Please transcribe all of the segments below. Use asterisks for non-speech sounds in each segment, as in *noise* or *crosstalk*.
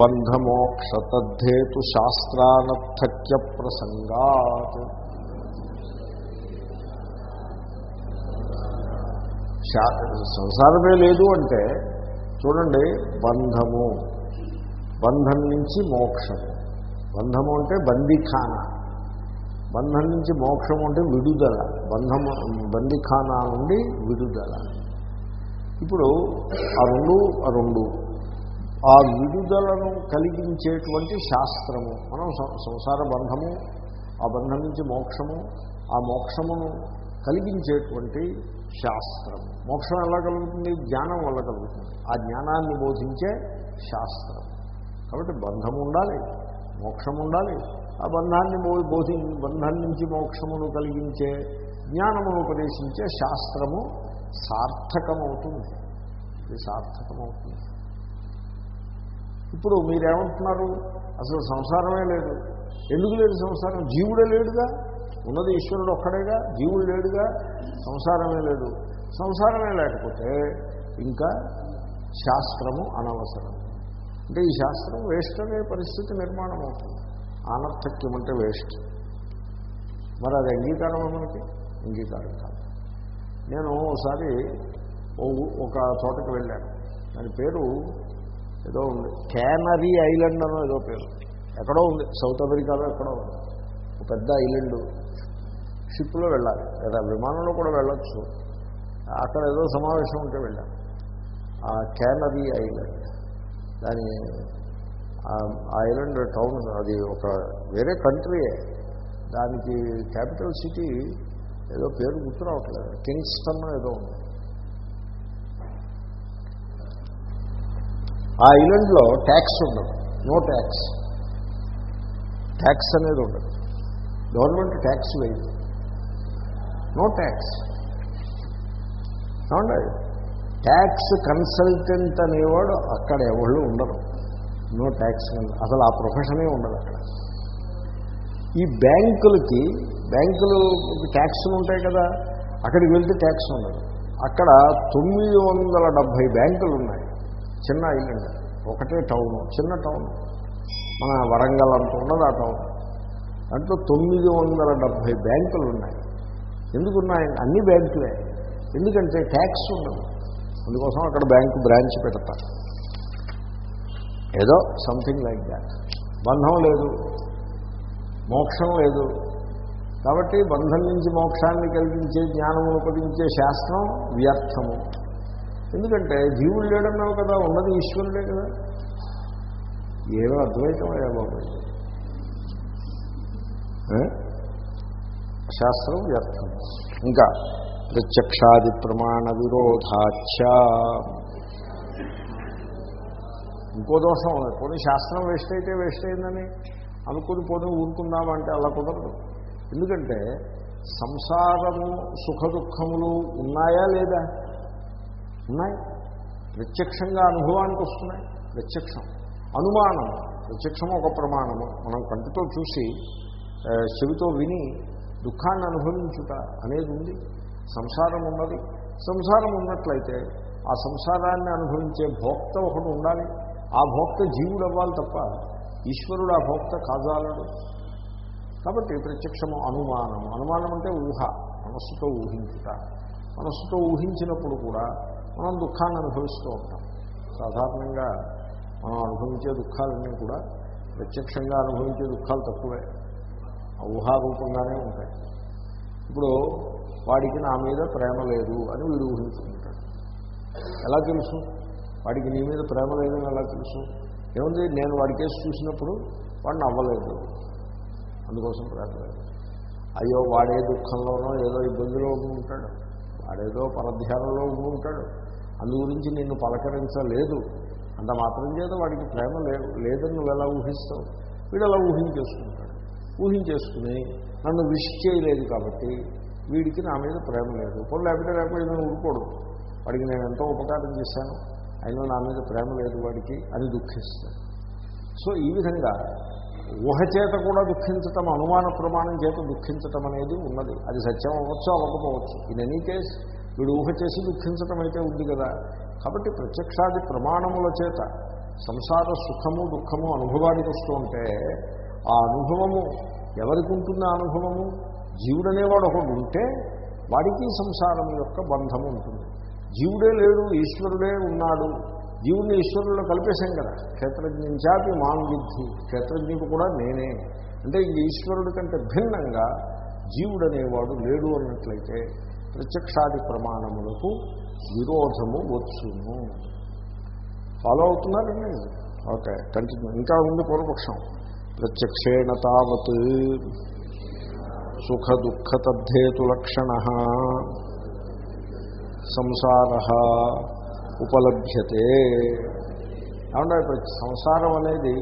బంధమోక్షతద్ధేతు శాస్త్రానర్థక్య ప్రసంగాత్ శా- సంసారమే లేదు అంటే చూడండి బంధము. బంధం నుంచి మోక్షము. బంధము అంటే బందిఖానా. బంధం నుంచి మోక్షం అంటే విడుదల. బంధము బందిఖానా నుండి విడుదల. ఇప్పుడు ఆ రెండు ఆ రెండు ఆ విడుదలను కలిగించేటువంటి శాస్త్రము మనం సం- సంసార బంధము ఆ బంధం నుంచి మోక్షము ఆ మోక్షమును కలిగించేటువంటి శాస్త్రం మోక్షం ఎలా కలుగుతుంది? జ్ఞానం వల్ల కలుగుతుంది. ఆ జ్ఞానాన్ని బోధించే శాస్త్రం. కాబట్టి బంధం ఉండాలి మోక్షం ఉండాలి. ఆ బంధాన్ని బో- బోధి బంధం నుంచి మోక్షమును కలిగించే జ్ఞానమును ఉపదేశించే శాస్త్రము సార్థకమవుతుంది. ఇది సార్థకమవుతుంది. ఇప్పుడు మీరేమంటున్నారు? అసలు సంసారమే లేదు. ఎందుకు లేదు సంసారం? జీవుడే లేడుగా? ఉన్నది ఈశ్వరుడు ఒక్కడేగా? జీవుడు లేడుగా? సంసారమే లేదు. సంసారమే లేకపోతే ఇంకా శాస్త్రము అనవసరం. అంటే ఈ శాస్త్రం వేస్ట్ అనే పరిస్థితి నిర్మాణం అవుతుంది ఆనర్థక్యం అంటే వేస్ట్ మరి అది అంగీకారం మనకి? అంగీకారం కాదు. నేను ఒకసారి ఓ ఒక చోటకి వెళ్ళాను. దాని పేరు ఏదో ఉంది. క్యానరీ ఐలాండ్ అనో ఏదో పేరు. ఎక్కడో ఉంది. సౌత్ అమెరికాలో ఎక్కడో ఉంది. ఒక పెద్ద ఐలాండ్ షిప్లో వెళ్ళాలి. లేదా విమానంలో కూడా వెళ్ళొచ్చు. అక్కడ ఏదో సమావేశం ఉంటే వెళ్ళాలి ఆ క్యానరీ ఐలాండ్ దాని ఆ ఐలాండ్ టౌన్ అది ఒక వేరే కంట్రీయే దానికి క్యాపిటల్ సిటీ ఏదో పేరు గుర్తు రావట్లేదు. కింగ్స్టన్ ఏదో ఉంది. ఆ ఐలాండ్లో ట్యాక్స్ ఉండదు. నో ట్యాక్స్ ట్యాక్స్ అనేది ఉండదు. గవర్నమెంట్ ట్యాక్స్ వేయదు. నో ట్యాక్స్ ఏమండి ట్యాక్స్ కన్సల్టెంట్ అనేవాడు అక్కడ ఎవళ్ళు ఉండరు. నో ట్యాక్స్ అసలు ఆ ప్రొఫెషనే ఉండదు అక్కడ. ఈ బ్యాంకులకి బ్యాంకులు ట్యాక్స్లు ఉంటాయి కదా అక్కడికి వెళ్తే ట్యాక్స్ ఉండదు. అక్కడ తొమ్మిది వందల డెబ్భై బ్యాంకులు ఉన్నాయి. చిన్న ఐలండ్. ఒకటే టౌన్ చిన్న టౌన్. మన వరంగల్ అంత ఉండదు ఆ టౌన్. దాంట్లో తొమ్మిది వందల డెబ్భై బ్యాంకులు ఉన్నాయి. ఎందుకున్నాయి అన్ని బ్యాంకులే. ఎందుకంటే ట్యాక్స్ ఉండదు. అందుకోసం అక్కడ బ్యాంకు బ్రాంచ్ పెడతారు. ఏదో సంథింగ్ లైక్ దాట్ బంధం లేదు. మోక్షం లేదు. కాబట్టి బంధం నుంచి మోక్షాన్ని కలిగించే జ్ఞానం ఉపయోగించే శాస్త్రం వ్యర్థము. ఎందుకంటే జీవుడు లేడన్నావు కదా ఉన్నది ఈశ్వరుడే కదా. ఏమో అద్వైతమయ్యా బాబు. శాస్త్రం వ్యర్థం. ఇంకా ప్రత్యక్షాది ప్రమాణ విరోధాచ ఇంకో దోషం ఉంది పోనీ శాస్త్రం వేస్ట్ అయితే వేస్ట్ అయిందని అనుకుని పోనీ ఊరుకుందామంటే అలా కుదరదు. ఎందుకంటే సంసారము సుఖ దుఃఖములు ఉన్నాయా లేదా? ఉన్నాయి ప్రత్యక్షంగా అనుభవానికి వస్తున్నాయి. ప్రత్యక్షం. అనుమానం. ప్రత్యక్షం ఒక ప్రమాణము. మనం కంటితో చూసి చెవితో విని దుఃఖాన్ని అనుభవించుట అనేది ఉంది. సంసారం ఉన్నది. సంసారం ఉన్నట్లయితే ఆ సంసారాన్ని అనుభవించే భోక్త ఒకడు ఉండాలి. ఆ భోక్త జీవుడు అవ్వాలి తప్ప ఈశ్వరుడు ఆ భోక్త కాజాలడు. కాబట్టి ప్రత్యక్షము అనుమానం. అనుమానం అంటే ఊహ. మనస్సుతో ఊహించుట. మనస్సుతో ఊహించినప్పుడు కూడా మనం దుఃఖాన్ని అనుభవిస్తూ ఉంటాం. సాధారణంగా మనం అనుభవించే దుఃఖాలన్నీ కూడా ప్రత్యక్షంగా అనుభవించే దుఃఖాలు తక్కువే. ఆ ఊహారూపంగానే ఉంటాయి. ఇప్పుడు వాడికి నా మీద ప్రేమ లేదు అని వీడు ఊహించుకుంటాడు. ఎలా తెలుసు? వాడికి నీ మీద ప్రేమ లేదని ఎలా తెలుసు? ఏముంది? నేను వాడి కేసు చూసినప్పుడు వాడిని అవ్వలేదు అందుకోసం ప్రేమ లేదు. అయ్యో వాడే దుఃఖంలోనో ఏదో ఇబ్బందిలో ఉంటాడు. వాడేదో పరధ్యానంలో ఉంటాడు. అందు గురించి నిన్ను పలకరించలేదు. అంత మాత్రం చేత వాడికి ప్రేమ లేదు లేదని నువ్వు ఎలా ఊహిస్తావు? వీడు అలా ఊహించేసుకుంటాడు. ఊహించేసుకుని నన్ను విష్ చేయలేదు కాబట్టి వీడికి నా మీద ప్రేమ లేదు. కొన్ని లేకపోతే లేకపోతే నేను ఊరుకోడు. వాడికి నేను ఎంతో ఉపకారం చేశాను. అయినా నా మీద ప్రేమ లేదు వాడికి అని దుఃఖిస్తాను సో ఈ విధంగా ఊహ చేత కూడా దుఃఖించటం అనుమాన ప్రమాణం చేత దుఃఖించటం అనేది ఉన్నది. అది సత్యం అవ్వచ్చు అవ్వకపోవచ్చు. ఇన్ ఎనీ కేస్ వీడు ఊహ చేసి దుఃఖించటం అయితే ఉంది కదా. కాబట్టి ప్రత్యక్షాది ప్రమాణముల చేత సంసార సుఖము దుఃఖము అనుభవానికి వస్తూ ఉంటే ఆ అనుభవము ఎవరికి ఉంటుంది ఆ అనుభవము? జీవుడనేవాడు ఒకడు ఉంటే వాడికి సంసారం యొక్క బంధము ఉంటుంది. జీవుడే లేడు ఈశ్వరుడే ఉన్నాడు. జీవుడిని ఈశ్వరులను కలిపేశాం కదా. క్షేత్రజ్ఞంచాపి మాం విద్ధి. క్షేత్రజ్ఞుడు కూడా నేనే. అంటే ఇంక ఈశ్వరుడి కంటే భిన్నంగా జీవుడనేవాడు లేడు అన్నట్లయితే ప్రత్యక్షాది ప్రమాణములకు విరోధము వచ్చును. ఫాలో అవుతున్నారండి ఓకే కంటిన్యూ. ఇంకా ఉంది పూర్వపక్షం. ప్రత్యక్షేణ తావత్ సుఖ దుఃఖ తద్ధేతు లక్షణ సంసార ఉపలభ్యతే. ఏమంటే ఇప్పుడు సంసారం అనేది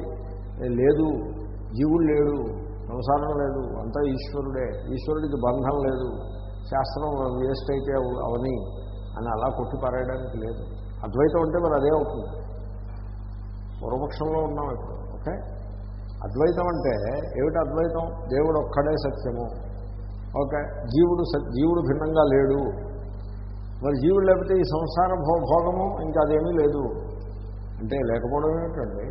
లేదు జీవుడు లేడు సంసారం లేదు అంతా ఈశ్వరుడే ఈశ్వరుడికి బంధం లేదు శాస్త్రం వేస్ట్ అయితే అవని అని అలా కొట్టి పారేయడానికి లేదు. అద్వైతం అంటే మరి అదే అవుతుంది. పూర్వపక్షంలో ఉన్నాం ఇప్పుడు ఓకే? అద్వైతం అంటే ఏమిటి అద్వైతం? దేవుడు ఒక్కడే సత్యము ఓకే? జీవుడు జీవుడు భిన్నంగా లేడు. మరి జీవుడు లేకపోతే ఈ సంసార భో భోగము ఇంకా అదేమీ లేదు. అంటే లేకపోవడం ఏమిటండి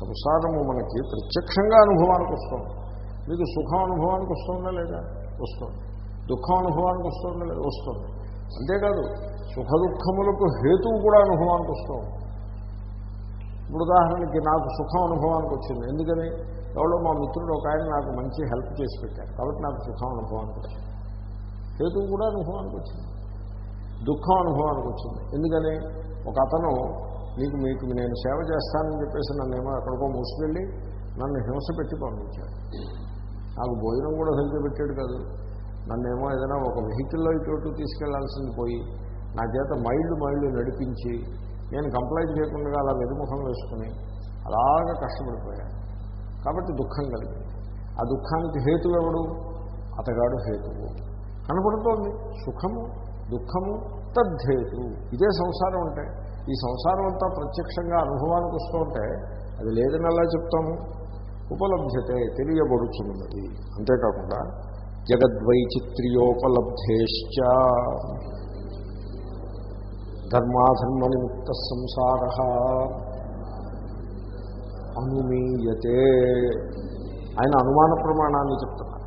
సంసారము మనకి ప్రత్యక్షంగా అనుభవానికి వస్తుంది. మీకు సుఖం అనుభవానికి వస్తుందా లేదా? వస్తుంది. దుఃఖం అనుభవానికి వస్తుందా లేదా? వస్తుంది. అంతేకాదు సుఖ దుఃఖములకు హేతువు కూడా అనుభవానికి వస్తుంది. ఇప్పుడు ఉదాహరణకి నాకు సుఖం అనుభవానికి వచ్చింది. ఎందుకని? ఎవరో మా మిత్రుడు ఒక ఆయన నాకు మంచి హెల్ప్ చేసి పెట్టారు. కాబట్టి నాకు సుఖం అనుభవానికి వచ్చింది. హేతువు కూడా అనుభవానికి వచ్చింది. దుఃఖం అనుభవానికి వచ్చింది ఎందుకని? ఒక అతను నీకు మీకు నేను సేవ చేస్తానని చెప్పేసి నన్నేమో ఎక్కడికో మూసుకెళ్ళి నన్ను హింస పెట్టి పంపించాడు. నాకు భోజనం కూడా సరిగ్గా పెట్టాడు కాదు. నన్నేమో ఏదైనా ఒక వెహికల్లో ఇటు తీసుకెళ్ళాల్సింది పోయి నా చేత మైళ్ళు మైళ్ళు నడిపించి నేను కంప్లైంట్ చేయకుండా అలా వెదుముఖం వేసుకుని అలాగా కష్టపడిపోయాను. కాబట్టి దుఃఖం కలిగింది. ఆ దుఃఖానికి హేతు ఎవడు? అతగాడు హేతువు. కనపడుతోంది. సుఖము దుఃఖము తద్ధేతు. ఇదే సంసారం అంటే. ఈ సంసారం అంతా ప్రత్యక్షంగా అనుభవానికి వస్తూ ఉంటే అది లేదని అలా చెప్తాము? ఉపలభ్యతే తెలియబడుచున్నది. అంతేకాకుండా జగద్వైచిత్ర్యోపలబ్ధేశ్చ ధర్మాధర్మ నిమిత్త సంసార అనుమీయతే. ఆయన అనుమాన ప్రమాణాన్ని చెప్తున్నారు.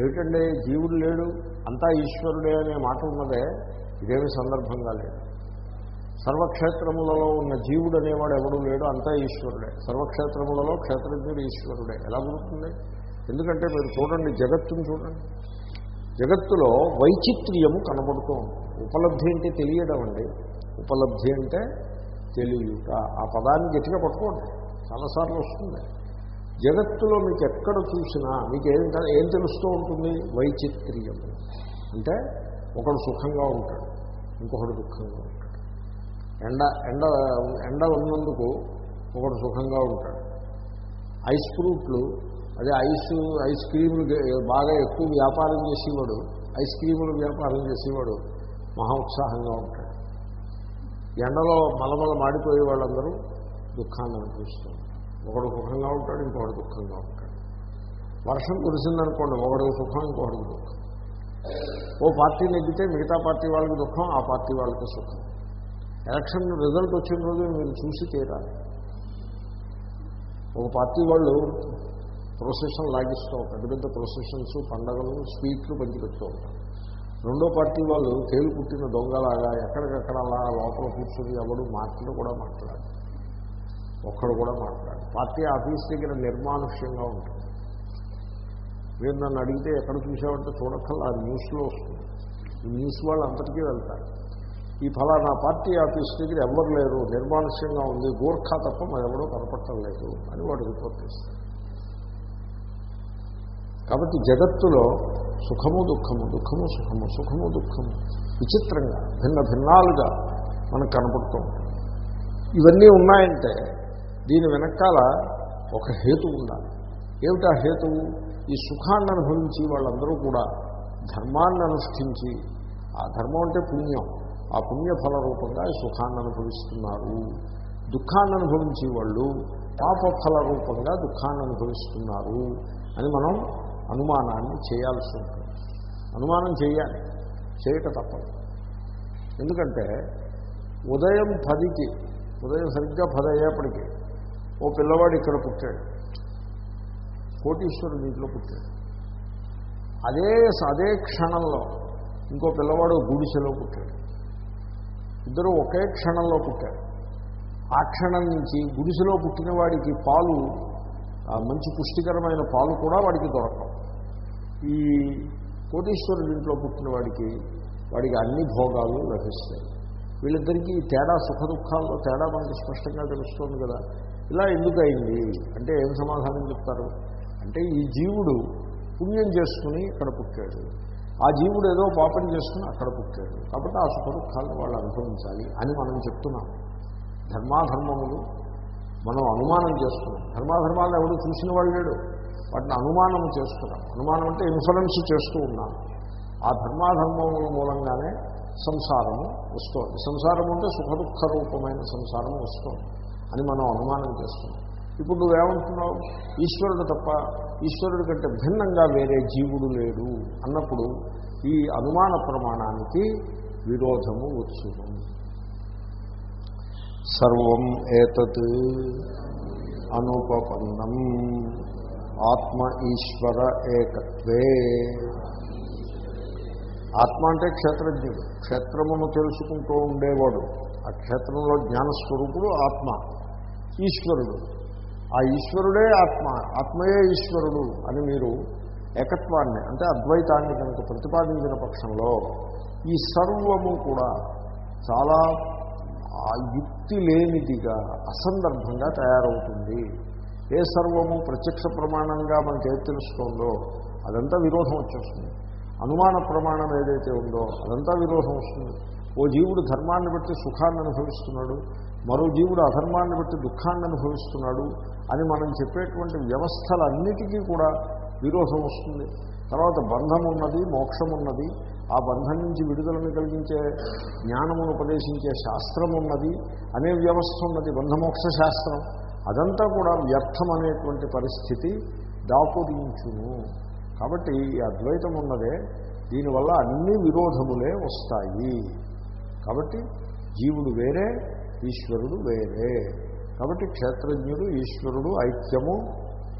ఏమిటంటే జీవుడు లేడు అంతా ఈశ్వరుడే అనే మాట ఉన్నదే ఇదేమి సందర్భంగా లేదు. సర్వక్షేత్రములలో ఉన్న జీవుడు అనేవాడు ఎవడు లేడు అంతా ఈశ్వరుడే. సర్వక్షేత్రములలో క్షేత్రజ్ఞుడు ఈశ్వరుడే. ఎలా కుదురుతుంది ఎందుకంటే మీరు చూడండి జగత్తును చూడండి. జగత్తులో వైచిత్ర్యము కనబడుతూ ఉంటుంది. ఉపలబ్ధి అంటే తెలియడం అండి. ఉపలబ్ధి అంటే తెలియట. ఆ పదాన్ని గట్టిగా పట్టుకోండి. చాలాసార్లు వస్తుంది. జగత్తులో మీకు ఎక్కడ చూసినా మీకు ఏం ఏం తెలుస్తూ ఉంటుంది? వైచిత్ర్యం. అంటే ఒకడు సుఖంగా ఉంటాడు ఇంకొకడు దుఃఖంగా ఉంటాడు. ఎండ ఎండ ఎండ ఉన్నందుకు ఒకడు సుఖంగా ఉంటాడు. ఐస్ ఫ్రూట్లు అదే ఐస్ ఐస్ క్రీములు బాగా ఎక్కువ వ్యాపారం చేసేవాడు ఐస్ క్రీములు వ్యాపారం చేసేవాడు మహా ఉత్సాహంగా ఉంటాడు. ఎండలో మలమల మాడిపోయే వాళ్ళందరూ దుఃఖాన్ని అనిపిస్తుంది ఒకడు సుఖంగా ఉంటాడు ఇంకొకడు దుఃఖంగా ఉంటాడు. వర్షం కురిసిందనుకోండి ఒకడు సుఖం ఇంకొకటికి దుఃఖం. ఓ పార్టీ నెగ్గితే మిగతా పార్టీ వాళ్ళకి దుఃఖం ఆ పార్టీ వాళ్ళకి సుఖం. ఎలక్షన్ రిజల్ట్ వచ్చిన రోజు మీరు చూసి తీరాలి. ఒక పార్టీ వాళ్ళు ప్రొసెషన్ లాగిస్తూ పెద్ద పెద్ద ప్రొసెషన్స్ పండగలు స్వీట్లు పంచిపెడుతూ ఉంటారు. రెండో పార్టీ వాళ్ళు తేలు పుట్టిన దొంగలాగా ఎక్కడికక్కడ అలా లోపల కూర్చొని ఎవడు మాటలు కూడా మాట్లాడు ఒక్కడు కూడా మాట్లాడు పార్టీ ఆఫీస్ దగ్గర నిర్మానుష్యంగా ఉంటుంది. మీరు నన్ను అడిగితే ఎక్కడ చూసామంటే చూడక్కల ఆ న్యూస్లో వస్తుంది. ఈ న్యూస్ వాళ్ళు అంతటికీ వెళ్తారు. ఈ ఫలానా పార్టీ ఆఫీస్ దగ్గర ఎవరు లేరు నిర్మానుష్యంగా ఉంది గోర్ఖా తప్ప మరెవరో కనపడటం లేదు అని వాడు రిపోర్ట్ చేస్తారు. కాబట్టి జగత్తులో సుఖము దుఃఖము దుఃఖము సుఖము సుఖము దుఃఖము విచిత్రంగా భిన్న భిన్నాలుగా మనకు కనపడుతూ ఇవన్నీ ఉన్నాయంటే దీని వెనకాల ఒక హేతు ఉండాలి. ఏమిటా హేతువు? ఈ సుఖాన్ని అనుభవించి వాళ్ళందరూ కూడా ధర్మాన్ని అనుష్ఠించి ఆ ధర్మం అంటే పుణ్యం. ఆ పుణ్యఫల రూపంగా ఈ సుఖాన్ని అనుభవిస్తున్నారు. దుఃఖాన్ని అనుభవించి వాళ్ళు పాపఫల రూపంగా దుఃఖాన్ని అనుభవిస్తున్నారు అని మనం అనుమానాన్ని చేయాల్సి ఉంటుంది. అనుమానం చేయాలి. చేయక తప్పదు. ఎందుకంటే ఉదయం పదికి ఉదయం సరిగ్గా పది అయ్యేప్పటికీ ఓ పిల్లవాడు ఇక్కడ పుట్టాడు. కోటీశ్వరుడు ఇంట్లో పుట్టాడు. అదే అదే క్షణంలో ఇంకో పిల్లవాడు గుడిసెలో పుట్టాడు. ఇద్దరు ఒకే క్షణంలో పుట్టారు. ఆ క్షణం నుంచి గుడిసెలో పుట్టిన వాడికి పాలు మంచి పుష్టికరమైన పాలు కూడా వాడికి దొరకవు. ఈ కోటీశ్వరుడి ఇంట్లో పుట్టిన వాడికి వాడికి అన్ని భోగాలు లభిస్తాయి. వీళ్ళిద్దరికీ ఈ తేడా సుఖ దుఃఖాల్లో తేడా మనకి స్పష్టంగా తెలుస్తుంది కదా. ఇలా ఎందుకు అయింది అంటే ఏం సమాధానం చెప్తారు? అంటే ఈ జీవుడు పుణ్యం చేసుకుని ఇక్కడ పుట్టాడు. ఆ జీవుడు ఏదో పాపం చేసుకుని అక్కడ పుట్టాడు. కాబట్టి ఆ సుఖ దుఃఖాలను వాళ్ళు అనుభవించాలి అని మనం చెప్తున్నాం. ధర్మాధర్మములు మనం అనుమానం చేస్తున్నాం ధర్మాధర్మాలు ఎవడు చూసిన వాళ్ళు లేడు వాటిని అనుమానం చేస్తున్నాం. అనుమానం అంటే ఇన్ఫరెన్స్ చేస్తూ ఉన్నాం. ఆ ధర్మాధర్మముల మూలంగానే సంసారము వస్తుంది. సంసారం అంటే సుఖ దుఃఖ రూపమైన సంసారం వస్తుంది. అని మనం అనుమానం చేస్తున్నాం. ఇప్పుడు నువ్వేమంటున్నావు? ఈశ్వరుడు తప్ప ఈశ్వరుడి కంటే భిన్నంగా వేరే జీవుడు లేడు అన్నప్పుడు ఈ అనుమాన ప్రమాణానికి విరోధము వచ్చును. సర్వం ఏతత్ అనుపపన్నం ఆత్మ ఈశ్వర ఏకత్వే. ఆత్మ అంటే క్షేత్రజ్ఞుడు. క్షేత్రమును తెలుసుకుంటూ ఉండేవాడు. ఆ క్షేత్రంలో జ్ఞానస్వరూపుడు ఆత్మ. ఈశ్వరుడు. ఆ ఈశ్వరుడే ఆత్మ ఆత్మయే ఈశ్వరుడు అని మీరు ఏకత్వాన్ని అంటే అద్వైతాన్ని కనుక ప్రతిపాదించిన పక్షంలో ఈ సర్వము కూడా చాలా యుక్తి లేనిదిగా అసందర్భంగా తయారవుతుంది. ఏ సర్వము ప్రత్యక్ష ప్రమాణంగా మనకి ఏది తెలుస్తోందో అదంతా విరోధం వచ్చేస్తుంది. అనుమాన ప్రమాణం ఏదైతే ఉందో అదంతా విరోధం వస్తుంది. ఓ జీవుడు ధర్మాన్ని బట్టి సుఖాన్ని అనుభవిస్తున్నాడు. మరో జీవుడు అధర్మాన్ని బట్టి దుఃఖాన్ని అనుభవిస్తున్నాడు అని మనం చెప్పేటువంటి వ్యవస్థలన్నిటికీ కూడా విరోధం వస్తుంది. తర్వాత బంధం ఉన్నది మోక్షం ఉన్నది ఆ బంధం నుంచి విడుదలను కలిగించే జ్ఞానమును ఉపదేశించే శాస్త్రం ఉన్నది అనే వ్యవస్థ ఉన్నది బంధమోక్ష శాస్త్రం. అదంతా కూడా వ్యర్థం అనేటువంటి పరిస్థితి దాపురించును. కాబట్టి ఈ అద్వైతం ఉన్నదే దీనివల్ల అన్ని విరోధములే వస్తాయి. కాబట్టి జీవుడు వేరే ఈశ్వరుడు వేరే. కాబట్టి క్షేత్రజ్ఞుడు ఈశ్వరుడు ఐక్యము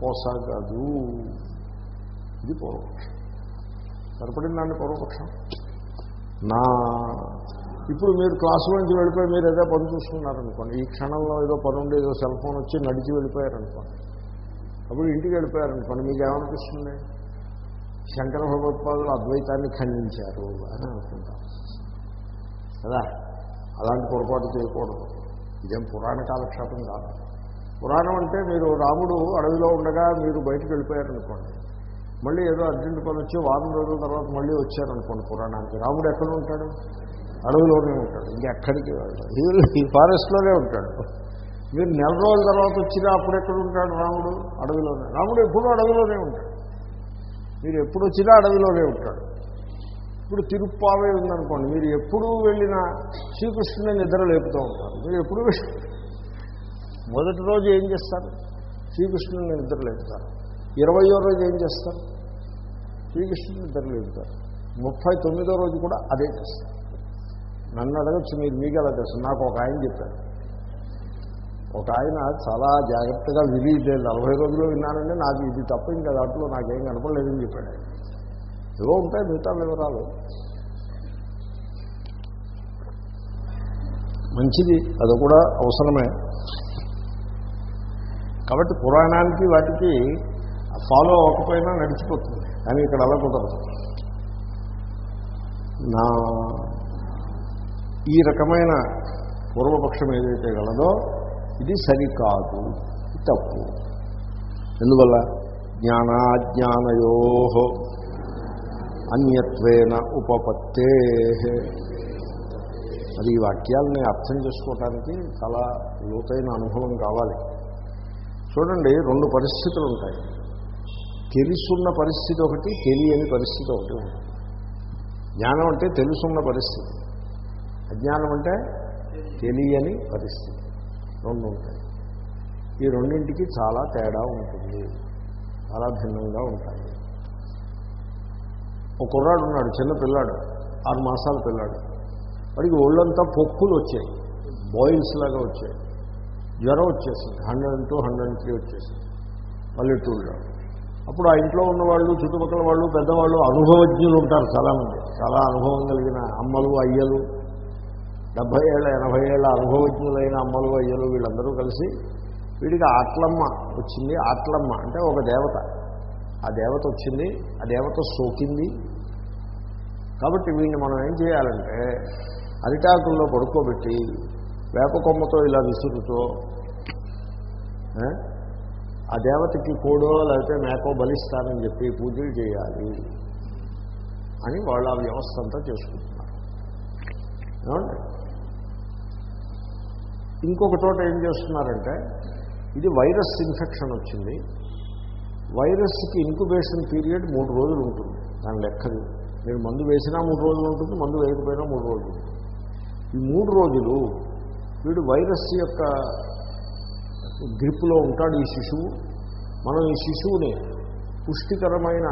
పోసాగదు. ఇది పూర్వపక్షం సరిపడిందండి పూర్వపక్షం నా. ఇప్పుడు మీరు క్లాసు నుంచి వెళ్ళిపోయి మీరు ఏదో పని చూసుకున్నారనుకోండి ఈ క్షణంలో ఏదో పని ఉండి ఏదో సెల్ ఫోన్ వచ్చి నడిచి వెళ్ళిపోయారనుకోండి. అప్పుడు ఇంటికి వెళ్ళిపోయారనుకోండి. మీకు ఏమనిపిస్తుంది? శంకర భగవత్పాదులు అద్వైతాన్ని ఖండించారు అని అనుకుంటారు. కదా? అలాంటి పొరపాటు చేయకూడదు. ఇదేం పురాణ కాలక్షేపం కాదు. పురాణం అంటే మీరు రాముడు అడవిలో ఉండగా మీరు బయటకు వెళ్ళిపోయారనుకోండి. మళ్ళీ ఏదో అర్జెంట్ పని వచ్చి వారం రోజుల తర్వాత మళ్ళీ వచ్చారనుకోండి పురాణానికి. రాముడు ఎక్కడ ఉంటాడు? అడవిలోనే ఉంటాడు. ఇంకెక్కడికి వెళ్ళడు? ఈ ఫారెస్ట్లోనే ఉంటాడు. మీరు నెల రోజుల తర్వాత వచ్చినా అప్పుడు ఎక్కడ ఉంటాడు రాముడు? అడవిలోనే. రాముడు ఎప్పుడూ అడవిలోనే ఉంటాడు. మీరు ఎప్పుడు వచ్చినా అడవిలోనే ఉంటాడు. ఇప్పుడు తిరుప్పావే ఉందనుకోండి మీరు ఎప్పుడు వెళ్ళినా శ్రీకృష్ణుని నిద్ర లేపుతూ ఉంటారు. మీరు ఎప్పుడు మొదటి రోజు ఏం చేస్తారు? శ్రీకృష్ణుని నిద్ర లేపుతారు. ఇరవయో రోజు ఏం చేస్తారు? శ్రీకృష్ణుని నిద్ర లేపుతారు. ముప్పై తొమ్మిదో రోజు కూడా అదే చేస్తారు. నన్ను అడగచ్చు మీరు మీకు ఎలా తెలుసు? నాకు ఒక ఆయన చెప్పారు. ఒక ఆయన చాలా జాగ్రత్తగా విని నలభై రోజులు విన్నానంటే నాకు ఇది తప్ప ఇంకా దాంట్లో నాకేం కనపడలేదని చెప్పాడు ఆయన. ఏవో ఉంటాయి మిగతా వివరాలు. మంచిది అది కూడా అవసరమే. కాబట్టి పురాణానికి వాటికి ఫాలో అవ్వకపోయినా నడిచిపోతుంది. కానీ ఇక్కడ అలా కుదరదు. నా ఈ రకమైన పూర్వపక్షం ఏదైతే గలదో ఇది సరికాదు తప్పు. ఎందువల్ల? జ్ఞానాజ్ఞానయో అన్యత్వేన ఉపపత్తే. మరి ఈ వాక్యాలని అర్థం చేసుకోవటానికి చాలా లోతైన అనుభవం కావాలి. చూడండి రెండు పరిస్థితులు ఉంటాయి తెలుసున్న పరిస్థితి ఒకటి తెలియని పరిస్థితి ఒకటి ఉంటుంది. జ్ఞానం అంటే తెలుసున్న పరిస్థితి. అజ్ఞానం అంటే తెలియని పరిస్థితి. రెండు ఉంటాయి. ఈ రెండింటికి చాలా తేడా ఉంటుంది. చాలా భిన్నంగా ఉంటాయి. ఒక కుర్రాడు ఉన్నాడు చిన్న పిల్లాడు ఆరు మాసాల పిల్లాడు. వాడికి ఒళ్ళంతా పొక్కులు వచ్చాయి బాయిల్స్ లాగా వచ్చాయి. జ్వరం వచ్చేసింది హండ్రెడ్ టూ హండ్రెడ్ త్రీ వచ్చేసింది పల్లెటూరులో. అప్పుడు ఆ ఇంట్లో ఉన్న వాళ్ళు చుట్టుపక్కల వాళ్ళు పెద్దవాళ్ళు అనుభవజ్ఞులు ఉంటారు చాలామంది. చాలా అనుభవం కలిగిన అమ్మలు అయ్యలు డెబ్భై ఏళ్ళ ఎనభై ఏళ్ళ అనుభవజ్ఞులైన అమ్మలు అయ్యలు వీళ్ళందరూ కలిసి వీడికి ఆట్లమ్మ వచ్చింది. ఆట్లమ్మ అంటే ఒక దేవత. ఆ దేవత వచ్చింది ఆ దేవత సోకింది. కాబట్టి వీడిని మనం ఏం చేయాలంటే అరిటాకుల్లో పడుకోబెట్టి వేప కొమ్మతో ఇలా విసురుతో ఆ దేవతకి కోడో లేకపోతే మేకో బలిస్తానని చెప్పి పూజలు చేయాలి అని వాళ్ళు ఆ వ్యవస్థ అంతా చేసుకుంటున్నారు. ఇంకొక చోట ఏం చేస్తున్నారంటే ఇది వైరస్ ఇన్ఫెక్షన్ వచ్చింది. వైరస్కి ఇంక్యుబేషన్ పీరియడ్ మూడు రోజులు ఉంటుంది. దాని లెక్కది మీరు మందు వేసినా మూడు రోజులు ఉంటుంది మందు వేయకపోయినా మూడు రోజులు ఉంటుంది. ఈ మూడు రోజులు వీడు వైరస్ యొక్క గ్రిప్లో ఉంటాడు ఈ శిశువు. మనం ఈ శిశువుని పుష్టికరమైన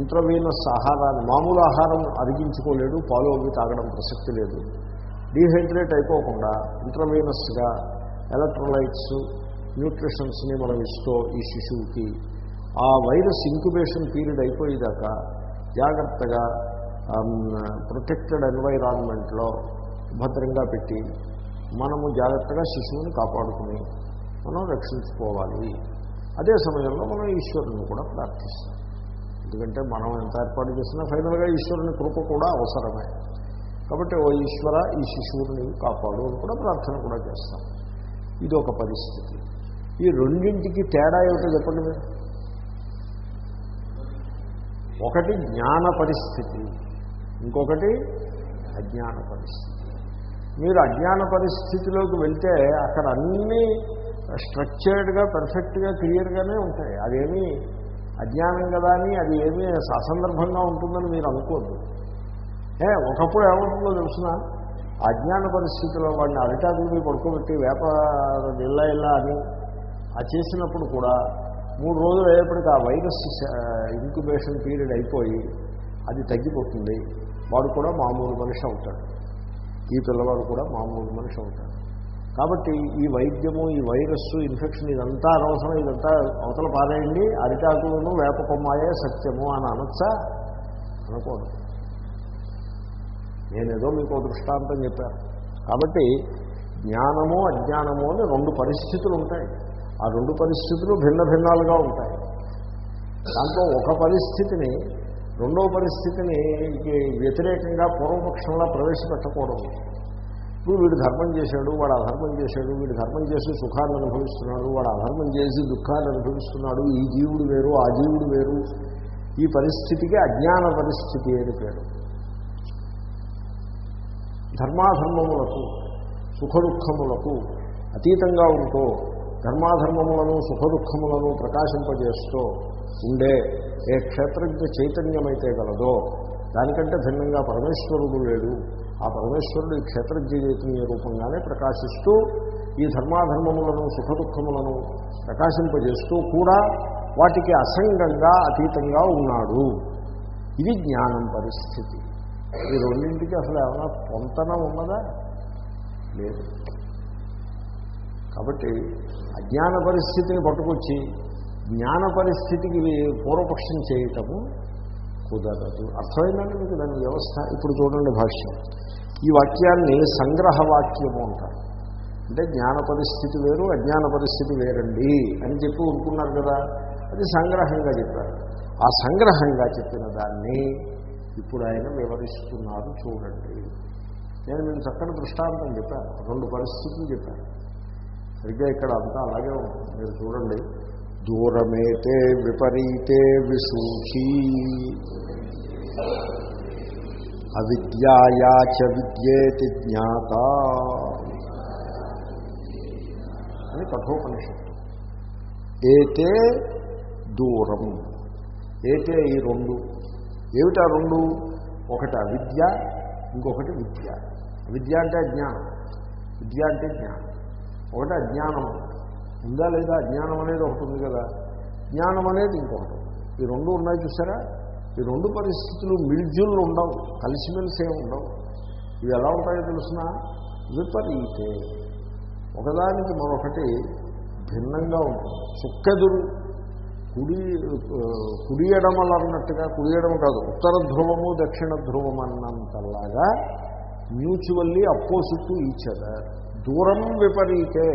ఇంట్రవీనస్ ఆహారాన్ని మామూలు ఆహారం అరిగించుకోలేడు పాలు అవి తాగడం ప్రసక్తి లేదు. డీహైడ్రేట్ అయిపోకుండా ఇంట్రవీనస్గా ఎలక్ట్రోలైట్స్ న్యూట్రిషన్స్ని మనం ఇస్తూ ఈ శిశువుకి ఆ వైరస్ ఇంక్యుబేషన్ పీరియడ్ అయిపోయేదాకా జాగ్రత్తగా ప్రొటెక్టెడ్ ఎన్వైరాన్మెంట్లో భద్రంగా పెట్టి మనము జాగ్రత్తగా శిశువుని కాపాడుకుని మనం రక్షించుకోవాలి. అదే సమయంలో మనం ఈశ్వరుని కూడా ప్రార్థిస్తాం. ఎందుకంటే మనం ఎంత ఏర్పాటు చేసినా ఫైనల్గా ఈశ్వరుని కృప కూడా అవసరమే. కాబట్టి ఓ ఈశ్వర ఈ శిశువుని కాపాడు అని కూడా ప్రార్థన కూడా చేస్తాం. ఇది ఒక పరిస్థితి. ఈ రెండింటికి తేడా ఏమిటో చెప్పండి మీరు. ఒకటి జ్ఞాన పరిస్థితి ఇంకొకటి అజ్ఞాన పరిస్థితి. మీరు అజ్ఞాన పరిస్థితిలోకి వెళ్తే అక్కడ అన్నీ స్ట్రక్చర్డ్గా పర్ఫెక్ట్గా క్లియర్గానే ఉంటాయి. అదేమీ అజ్ఞానం కదా అని అది ఏమీ అసందర్భంగా ఉంటుందని మీరు అనుకోద్దు. ఏ ఒకప్పుడు ఏమవుతుందో తెలుసిన? అజ్ఞాన పరిస్థితిలో వాడిని అరిటాకుల పడుకోబెట్టి వేప ఇల్లా ఇల్లా అని ఆ చేసినప్పుడు కూడా మూడు రోజులు అయ్యేప్పటికీ ఆ వైరస్ ఇంక్యుబేషన్ పీరియడ్ అయిపోయి అది తగ్గిపోతుంది. వాడు కూడా మామూలు మనిషి అవుతాడు. ఈ పిల్లవాడు కూడా మామూలు మనిషి అవుతాడు. కాబట్టి ఈ వైద్యము ఈ వైరస్ ఇన్ఫెక్షన్ ఇదంతా అనవసరం. ఇదంతా అవతల పారేయండి. అరిటాకులను వేప కొమ్మాయే సత్యము అని అనొచ్చా? అనకూడదు నేనేదో మీకు దృష్టాంతం చెప్పాను. కాబట్టి జ్ఞానము అజ్ఞానము అని రెండు పరిస్థితులు ఉంటాయి. ఆ రెండు పరిస్థితులు భిన్న భిన్నాలుగా ఉంటాయి. దాంట్లో ఒక పరిస్థితిని రెండవ పరిస్థితిని వ్యతిరేకంగా పూర్వపక్షంలో ప్రవేశపెట్టకూడదు. ఇప్పుడు వీడు ధర్మం చేశాడు వాడు అధర్మం చేశాడు వీడు ధర్మం చేసి సుఖాన్ని అనుభవిస్తున్నాడు వాడు అధర్మం చేసి దుఃఖాన్ని అనుభవిస్తున్నాడు ఈ జీవుడు వేరు ఆ జీవుడు వేరు. ఈ పరిస్థితికి అజ్ఞాన పరిస్థితి అని పేరు. ధర్మాధర్మములకు సుఖదుఖములకు అతీతంగా ఉంటూ ధర్మాధర్మములను సుఖదుఖములను ప్రకాశింపజేస్తూ ఉండే ఏ క్షేత్రజ్ఞ చైతన్యమైతే గలదో దానికంటే భిన్నంగా పరమేశ్వరుడు లేడు. ఆ పరమేశ్వరుడు ఈ క్షేత్రజ్ఞ చైతన్య రూపంగానే ప్రకాశిస్తూ ఈ ధర్మాధర్మములను సుఖదుఖములను ప్రకాశింపజేస్తూ కూడా వాటికి అసంగంగా అతీతంగా ఉన్నాడు. ఇది జ్ఞానం పరిస్థితి. ఈ రెండింటికి అసలు ఏమైనా పొంతన ఉన్నదా? లేదు. కాబట్టి అజ్ఞాన పరిస్థితిని పట్టుకొచ్చి జ్ఞాన పరిస్థితికి పూర్వపక్షం చేయటము కుదరదు. అర్థమైందండి మీకు దాని వ్యవస్థ? ఇప్పుడు చూడండి భాష్యం. ఈ వాక్యాన్ని సంగ్రహ వాక్యము అంటారు. అంటే జ్ఞాన పరిస్థితి వేరు అజ్ఞాన పరిస్థితి వేరండి అని చెప్పి ఊరుకున్నారు కదా. అది సంగ్రహంగా చెప్పారు. ఆ సంగ్రహంగా చెప్పిన దాన్ని ఇప్పుడు ఆయన వివరిస్తున్నారు చూడండి. నేను మీకు చక్కటి దృష్టాంతం చెప్పాను. రెండు పరిస్థితులు చెప్పాను. సరిగ్గా ఇక్కడ అంతా అలాగే ఉంటుంది. మీరు చూడండి. దూరమేతే విపరీతే విసూషి అవిద్యాయా చ విద్యేతి జ్ఞాత. అని కఠోపనిషత్తు. ఏతే దూరం. ఏతే ఈ రెండు. ఏమిటా రెండు? ఒకటి అవిద్య ఇంకొకటి విద్య. విద్య అంటే జ్ఞానం. విద్య అంటే జ్ఞానం. ఒకటి అజ్ఞానం. ఉందా లేదా? అజ్ఞానం అనేది ఒకటి ఉంది కదా. జ్ఞానం అనేది ఇంకొకటి. ఈ రెండు ఉన్నాయి చూసారా? ఈ రెండు పరిస్థితులు మిల్జులు ఉండవు. కలిసిమెలిసే ఉండవు. ఇవి ఎలా ఉంటాయో తెలిసిన? విపరీతే. ఒకదానికి మరొకటి భిన్నంగా ఉంటుంది. చుక్కెదురు. కుడి కుడియడమలు కుడి ఎడమలు అన్నట్టుగా కుడి ఎడమ కాదు ఉత్తర ధ్రువము దక్షిణ ధ్రువం అన్నంతలాగా మ్యూచువల్లీ అపోజిట్ ఈచ్ అదర్ దూరం విపరీతే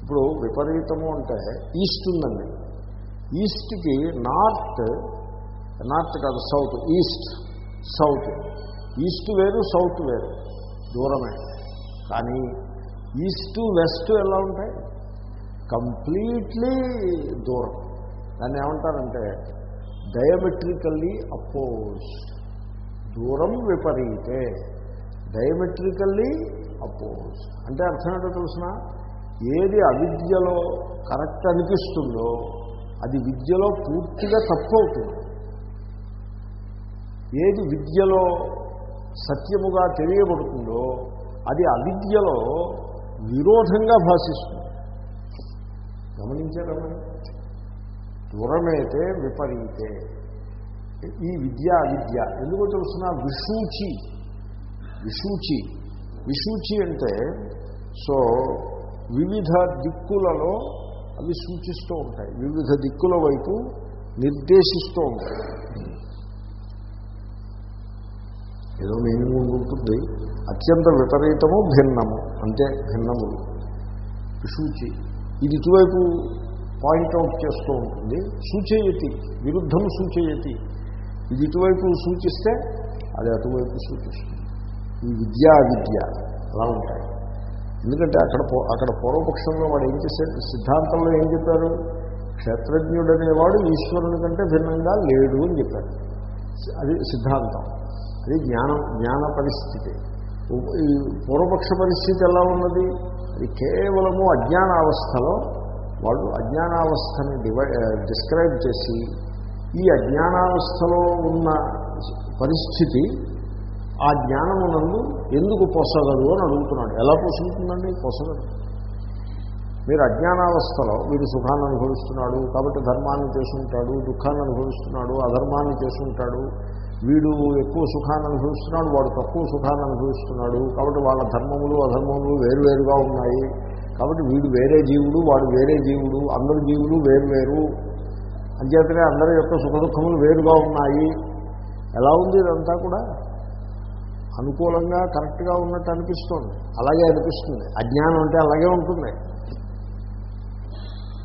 ఇప్పుడు విపరీతము అంటే ఈస్ట్ ఉందండి. ఈస్ట్కి నార్త్ నార్త్ కాదు సౌత్ ఈస్ట్ సౌత్. ఈస్ట్ వేరు సౌత్ వేరు దూరమే. కానీ ఈస్ట్ వెస్ట్ ఎలా ఉంటాయి? కంప్లీట్లీ దూరం. దాన్ని ఏమంటారంటే డయామెట్రికల్లీ అపోజ్ దూరం విపరీతే డయామెట్రికల్లీ అపోజ్. అంటే అర్థం ఏంటో తెలుసిన? ఏది అవిద్యలో కరెక్ట్ అనిపిస్తుందో అది విద్యలో పూర్తిగా తప్పు అవుతుంది ఏది విద్యలో సత్యముగా తెలియబడుతుందో అది అవిద్యలో విరోధంగా భాషిస్తుంది. గమనించారా దూరమైతే విపరీతే. ఈ విద్య అవిద్య. ఎందుకో తెలుసిన? విషూచి విషూచి విశూచి అంటే సో వివిధ దిక్కులలో అవి సూచిస్తూ ఉంటాయి. వివిధ దిక్కుల వైపు నిర్దేశిస్తూ ఉంటాయి. ఏదో మీనింగ్ ఉంటుంది అత్యంత విపరీతము భిన్నము. అంటే భిన్నములు. సూచి ఇది ఇటువైపు పాయింట్అవుట్ చేస్తూ ఉంటుంది. సూచేయతి. విరుద్ధం సూచయతి. ఇది ఇటువైపు సూచిస్తే అది అటువైపు సూచిస్తుంది. ఈ విద్యా విద్య అలా ఉంటాయి. ఎందుకంటే అక్కడ అక్కడ పూర్వపక్షంలో వాడు ఏం చేశాడు? సిద్ధాంతంలో ఏం చెప్పారు? క్షేత్రజ్ఞుడు అనేవాడు ఈశ్వరుని కంటే భిన్నంగా లేడు అని చెప్పారు. అది సిద్ధాంతం. అది జ్ఞానం జ్ఞాన పరిస్థితి. ఈ పూర్వపక్ష పరిస్థితి ఎలా ఉన్నది? అది కేవలము అజ్ఞానావస్థలో వాళ్ళు అజ్ఞానావస్థని డివై డిస్క్రైబ్ చేసి ఈ అజ్ఞానావస్థలో ఉన్న పరిస్థితి ఆ జ్ఞానమునందు ఎందుకు పొసగదు అని అడుగుతున్నాడు. ఎలా పొసుగుతుందండి? పొసగదు. మీరు అజ్ఞానావస్థలో వీడు సుఖాన్ని అనుభవిస్తున్నాడు కాబట్టి ధర్మాన్ని చేసుకుంటాడు దుఃఖాన్ని అనుభవిస్తున్నాడు అధర్మాన్ని చేసుకుంటాడు వీడు ఎక్కువ సుఖాన్ని అనుభవిస్తున్నాడు వాడు తక్కువ సుఖాన్ని అనుభవిస్తున్నాడు కాబట్టి వాళ్ళ ధర్మములు అధర్మములు వేరువేరుగా ఉన్నాయి. కాబట్టి వీడు వేరే జీవుడు వాడు వేరే జీవుడు అందరి జీవులు వేరు వేరు అంచేతనే అందరి యొక్క సుఖ దుఃఖములు వేరుగా ఉన్నాయి. ఎలా ఉంది ఇదంతా కూడా? అనుకూలంగా కరెక్ట్గా ఉన్నట్టు అనిపిస్తుంది. అలాగే అనిపిస్తుంది. అజ్ఞానం అంటే అలాగే ఉంటుంది.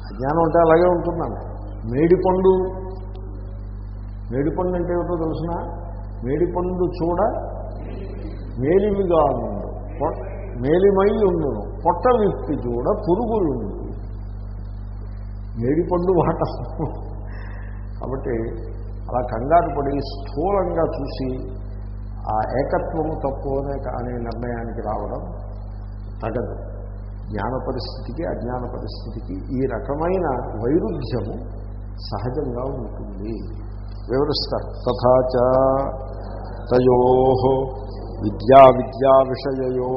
అజ్ఞానం అంటే అలాగే ఉంటుందండి మేడిపండు మేడిపండు అంటే ఏమిటో తెలిసిన? మేడిపండు చూడ మేలిమిగా ఉండు. మేలిమై ఉండును. పొట్ట విప్పి చూడ పురుగులు మేడిపండు మాట *laughs* కాబట్టి అలా కంగారు పడి స్థూలంగా చూసి ఆ ఏకత్వము తప్పు అనే అనే నిర్ణయానికి రావడం తగదు. జ్ఞాన పరిస్థితికి అజ్ఞాన పరిస్థితికి ఈ రకమైన వైరుధ్యము సహజంగా ఉంటుంది. వివరిస్తారు. తథాచ తయో విద్యా విద్యా విషయయో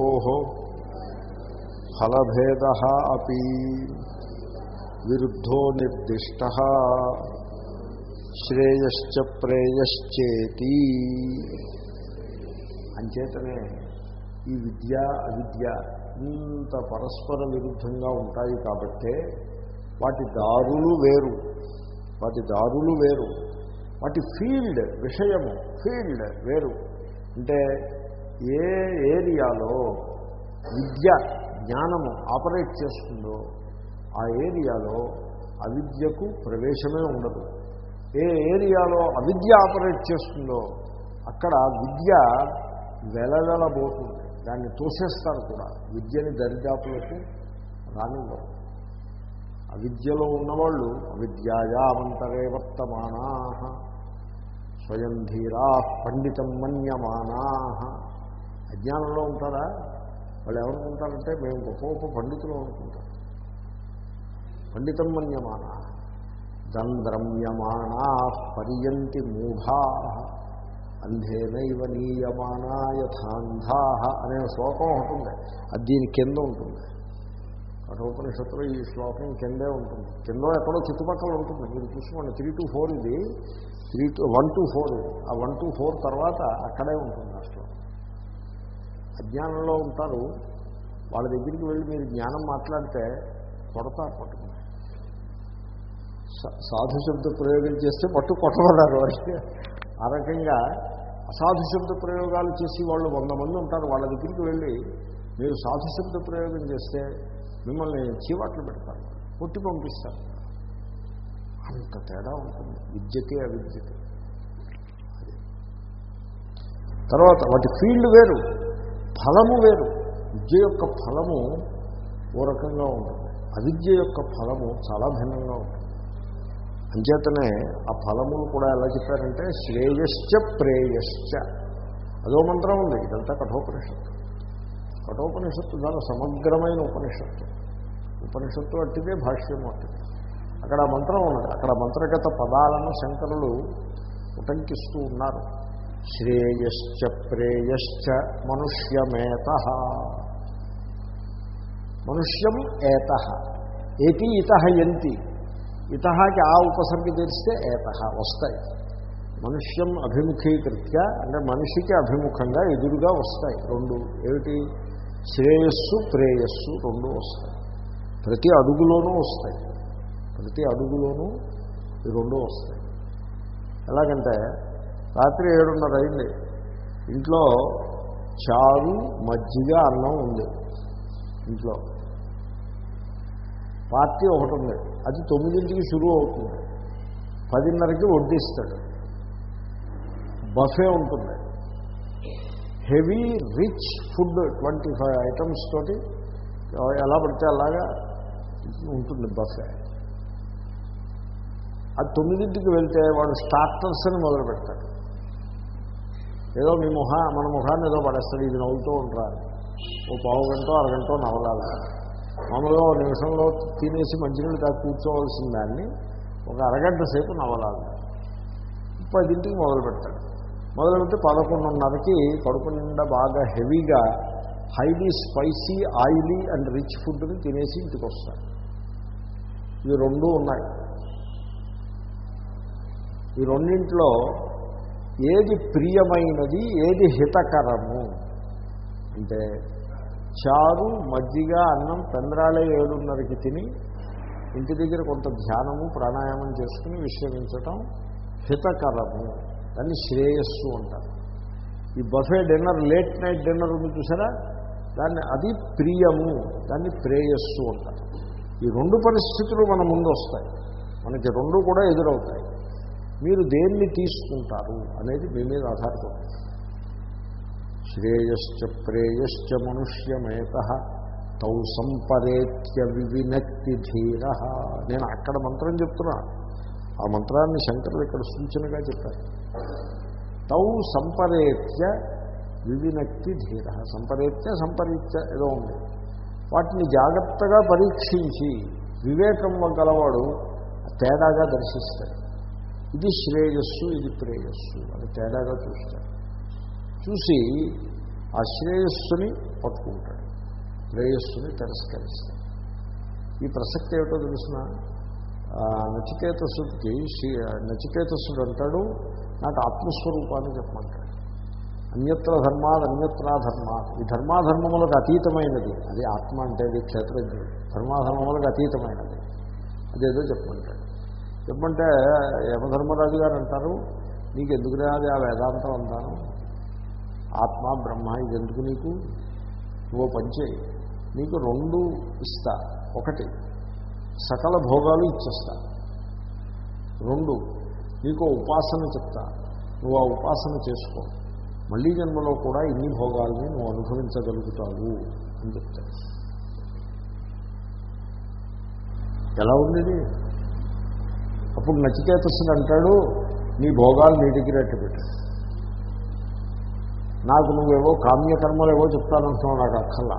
ఫలభేద అపి విరుద్ధో నిర్దిష్ట శ్రేయశ్చ ప్రేయశ్చేతి అంచేతనే ఈ విద్య అవిద్య ఇంత పరస్పర విరుద్ధంగా ఉంటాయి కాబట్టే వాటి దారులు వేరు. వాటి దారులు వేరు. వాటి ఫీల్డ్ విషయము ఫీల్డ్ వేరు. అంటే ఏ ఏరియాలో విద్య జ్ఞానము ఆపరేట్ చేస్తుందో ఆ ఏరియాలో అవిద్యకు ప్రవేశమే ఉండదు. ఏ ఏరియాలో అవిద్య ఆపరేట్ చేస్తుందో అక్కడ విద్య వెలవెలబోతుంది దాన్ని తోసేస్తారు కూడా. విద్యని దరిదాపులకు రానివ్వరు. అవిద్యలో ఉన్నవాళ్ళు అవిద్యాయామంతరే వర్తమానా స్వయం ధీరా పండితం మన్యమానా. అజ్ఞానంలో ఉంటారా? వాళ్ళు ఏమనుకుంటారంటే మేము గొప్ప గొప్ప పండితులు అనుకుంటాం. పండితం మన్యమానా. దంద్రమ్యమానా పర్యంతి మూఢా. అంధేనైవ నీయమానా యథాంధా అనే శ్లోకం ఉంటుంది. అది దీని కింద ఉంటుంది. కఠోపనిషత్తులో ఈ శ్లోకం కిందే ఉంటుంది. కింద ఎక్కడో చుట్టుపక్కల ఉంటుంది. మీరు చూసుకోండి. త్రీ టు ఫోర్ ఇది. Three two one two four ఇది. ఆ వన్ టు ఫోర్ తర్వాత అక్కడే ఉంటుంది ఆ శ్లోకం. అజ్ఞానంలో ఉంటారు. వాళ్ళ దగ్గరికి వెళ్ళి మీరు జ్ఞానం మాట్లాడితే కొడతా పట్టుకుని సాధు శబ్ద ప్రయోగం చేస్తే పట్టు కొట్టబడారు వాళ్ళకి ఆ రకంగా అసాధు శబ్ద ప్రయోగాలు చేసి వాళ్ళు వంద మంది ఉంటారు. వాళ్ళ దగ్గరికి వెళ్ళి మీరు సాధు శబ్ద ప్రయోగం చేస్తే మిమ్మల్ని చీవాట్లు పెడతారు కొట్టి పంపిస్తారు. అంత తేడా ఉంటుంది. విద్యకే అవిద్యకే. తర్వాత వాటి ఫీల్డ్ వేరు ఫలము వేరు. విద్య యొక్క ఫలము ఓ రకంగా ఉంటుంది. అవిద్య యొక్క ఫలము చాలా భిన్నంగా ఉంటుంది. అంచేతనే ఆ ఫలములు కూడా ఎలా చెప్పారంటే శ్రేయశ్చ ప్రేయశ్చ అదో మంత్రం ఉంది ఇదంతా కఠోపనిషత్తు. కఠోపనిషత్తు చాలా సమగ్రమైన ఉపనిషత్తు. ఉపనిషత్తు అట్టిదే భాష్యం అట్టిదే అక్కడ మంత్రం ఉన్నది. అక్కడ మంత్రగత పదాలను శంకరులు ఉటంకిస్తూ ఉన్నారు. శ్రేయశ్చ ప్రేయశ్చ మనుష్యమేత. మనుష్యం ఏత. ఏతి ఇత ఎంతి ఇతహాకి ఆ ఉపసర్గ తెరిస్తే ఏత వస్తాయి. మనుష్యం అభిముఖీకృత్య అంటే మనిషికి అభిముఖంగా ఎదురుగా వస్తాయి రెండు. ఏమిటి? శ్రేయస్సు ప్రేయస్సు రెండు వస్తాయి. ప్రతి అడుగులోనూ వస్తాయి. ప్రతి అడుగులోనూ ఈ రెండు వస్తాయి. ఎలాగంటే రాత్రి ఏడున్నర అయింది. ఇంట్లో చారు మజ్జిగ అన్నం ఉంది. ఇంట్లో. పార్టీ ఒకటి ఉంది. అది తొమ్మిదింటికి షురూ అవుతుంది. పదిన్నరకి వడ్డిస్తాడు. బఫే ఉంటుంది. Heavy rich food twenty five items తోటి ఎలా పడితే అలాగా ఉంటుంది బఫే. అది తొమ్మిదింటికి వెళ్తే వాడు స్టార్టర్స్ అని మొదలు పెడతాడు ఏదో మీ ముఖ మన ముఖాన్ని ఏదో పడేస్తాడు ఇది నవ్వుతూ ఉంటారు. ఓ పావు గంట అరగంట నవలాలి మామూలుగా ఒక నిమిషంలో తినేసి మంచినీళ్ళు తాగి కూర్చోవలసిన దాన్ని ఒక అరగంట సేపు నవలాలి పదింటికి మొదలు పెడతాడు. మొదలు పెట్టి పదకొండున్నరకి కడుపు నిండా బాగా హెవీగా highly spicy oily and rich ఫుడ్ని తినేసి ఇంటికి వస్తాడు ఇవి రెండూ ఉన్నాయి. ఈ రెండింట్లో ఏది ప్రియమైనది ఏది హితకరము అంటే చారు మజ్జిగ అన్నం పెందరాళే ఏడున్నరకి తిని ఇంటి దగ్గర కొంత ధ్యానము ప్రాణాయామం చేసుకుని విశ్రమించటం హితకరము. దాన్ని శ్రేయస్సు అంటారు. ఈ buffet dinner late night dinner ఉంది చూసారా? దాన్ని అది ప్రియము దాన్ని ప్రేయస్సు అంటారు. ఈ రెండు పరిస్థితులు మన ముందు వస్తాయి. మనకి రెండు కూడా ఎదురవుతాయి. మీరు దేన్ని తీసుకుంటారు అనేది మీ మీద ఆధారపడుతుంది. శ్రేయశ్చ ప్రేయశ్చ మనుష్యమేత తౌ సంపరేత్య వివినక్తి ధీర నేను అక్కడ మంత్రం చెప్తున్నా. ఆ మంత్రాన్ని శంకరులు ఇక్కడ సూచనగా చెప్పారు. తౌ సంపరేత్య వివినక్తి ధీర సంపరేత్య సంపరీత్య ఏదో ఉంది. వాటిని జాగ్రత్తగా పరీక్షించి వివేకం గలవాడు తేడాగా దర్శిస్తాడు. ఇది శ్రేయస్సు ఇది ప్రేయస్సు అని తేడాగా చూస్తాడు. చూసి ఆ శ్రేయస్సుని పట్టుకుంటాడు. శ్రేయస్సుని తిరస్కరిస్తాడు. ఈ ప్రసక్తి ఏమిటో తెలిసిన? నచికేతసుడికి శ్రీ నచికేతసుడు అంటాడు నాకు ఆత్మస్వరూపాన్ని చెప్పమంటాడు. అన్యత్ర ధర్మాద్ అన్యత్రా ధర్మాత్. ఈ ధర్మాధర్మములకు అతీతమైనది అది ఆత్మ అంటే అది క్షేత్రజ్ఞుడు. ధర్మాధర్మములకు అతీతమైనది అదేదో చెప్పమంటాడు. చెప్పంటే యమధర్మరాజు గారు అంటారు నీకు ఎందుకు రాదు ఆ వేదాంతం అంటాను ఆత్మ బ్రహ్మ ఇది ఎందుకు నీకు? నువ్వు పంచేయి నీకు రెండు ఇస్తా. ఒకటి సకల భోగాలు ఇచ్చేస్తా. రెండు నీకు ఉపాసన చెప్తా. నువ్వు ఆ ఉపాసన చేసుకో. మళ్ళీ జన్మలో కూడా ఇన్ని భోగాల్ని నువ్వు అనుభవించగలుగుతావు అని చెప్తాడు ఎలా ఉంది అప్పుడు నచికేతసుడు అంటాడు నీ భోగాలు నీ దగ్గర పెట్టు. నాకు నువ్వేవో కామ్యకర్మలు ఏవో చెప్తానంటున్నావు నాకు అక్కర్లా.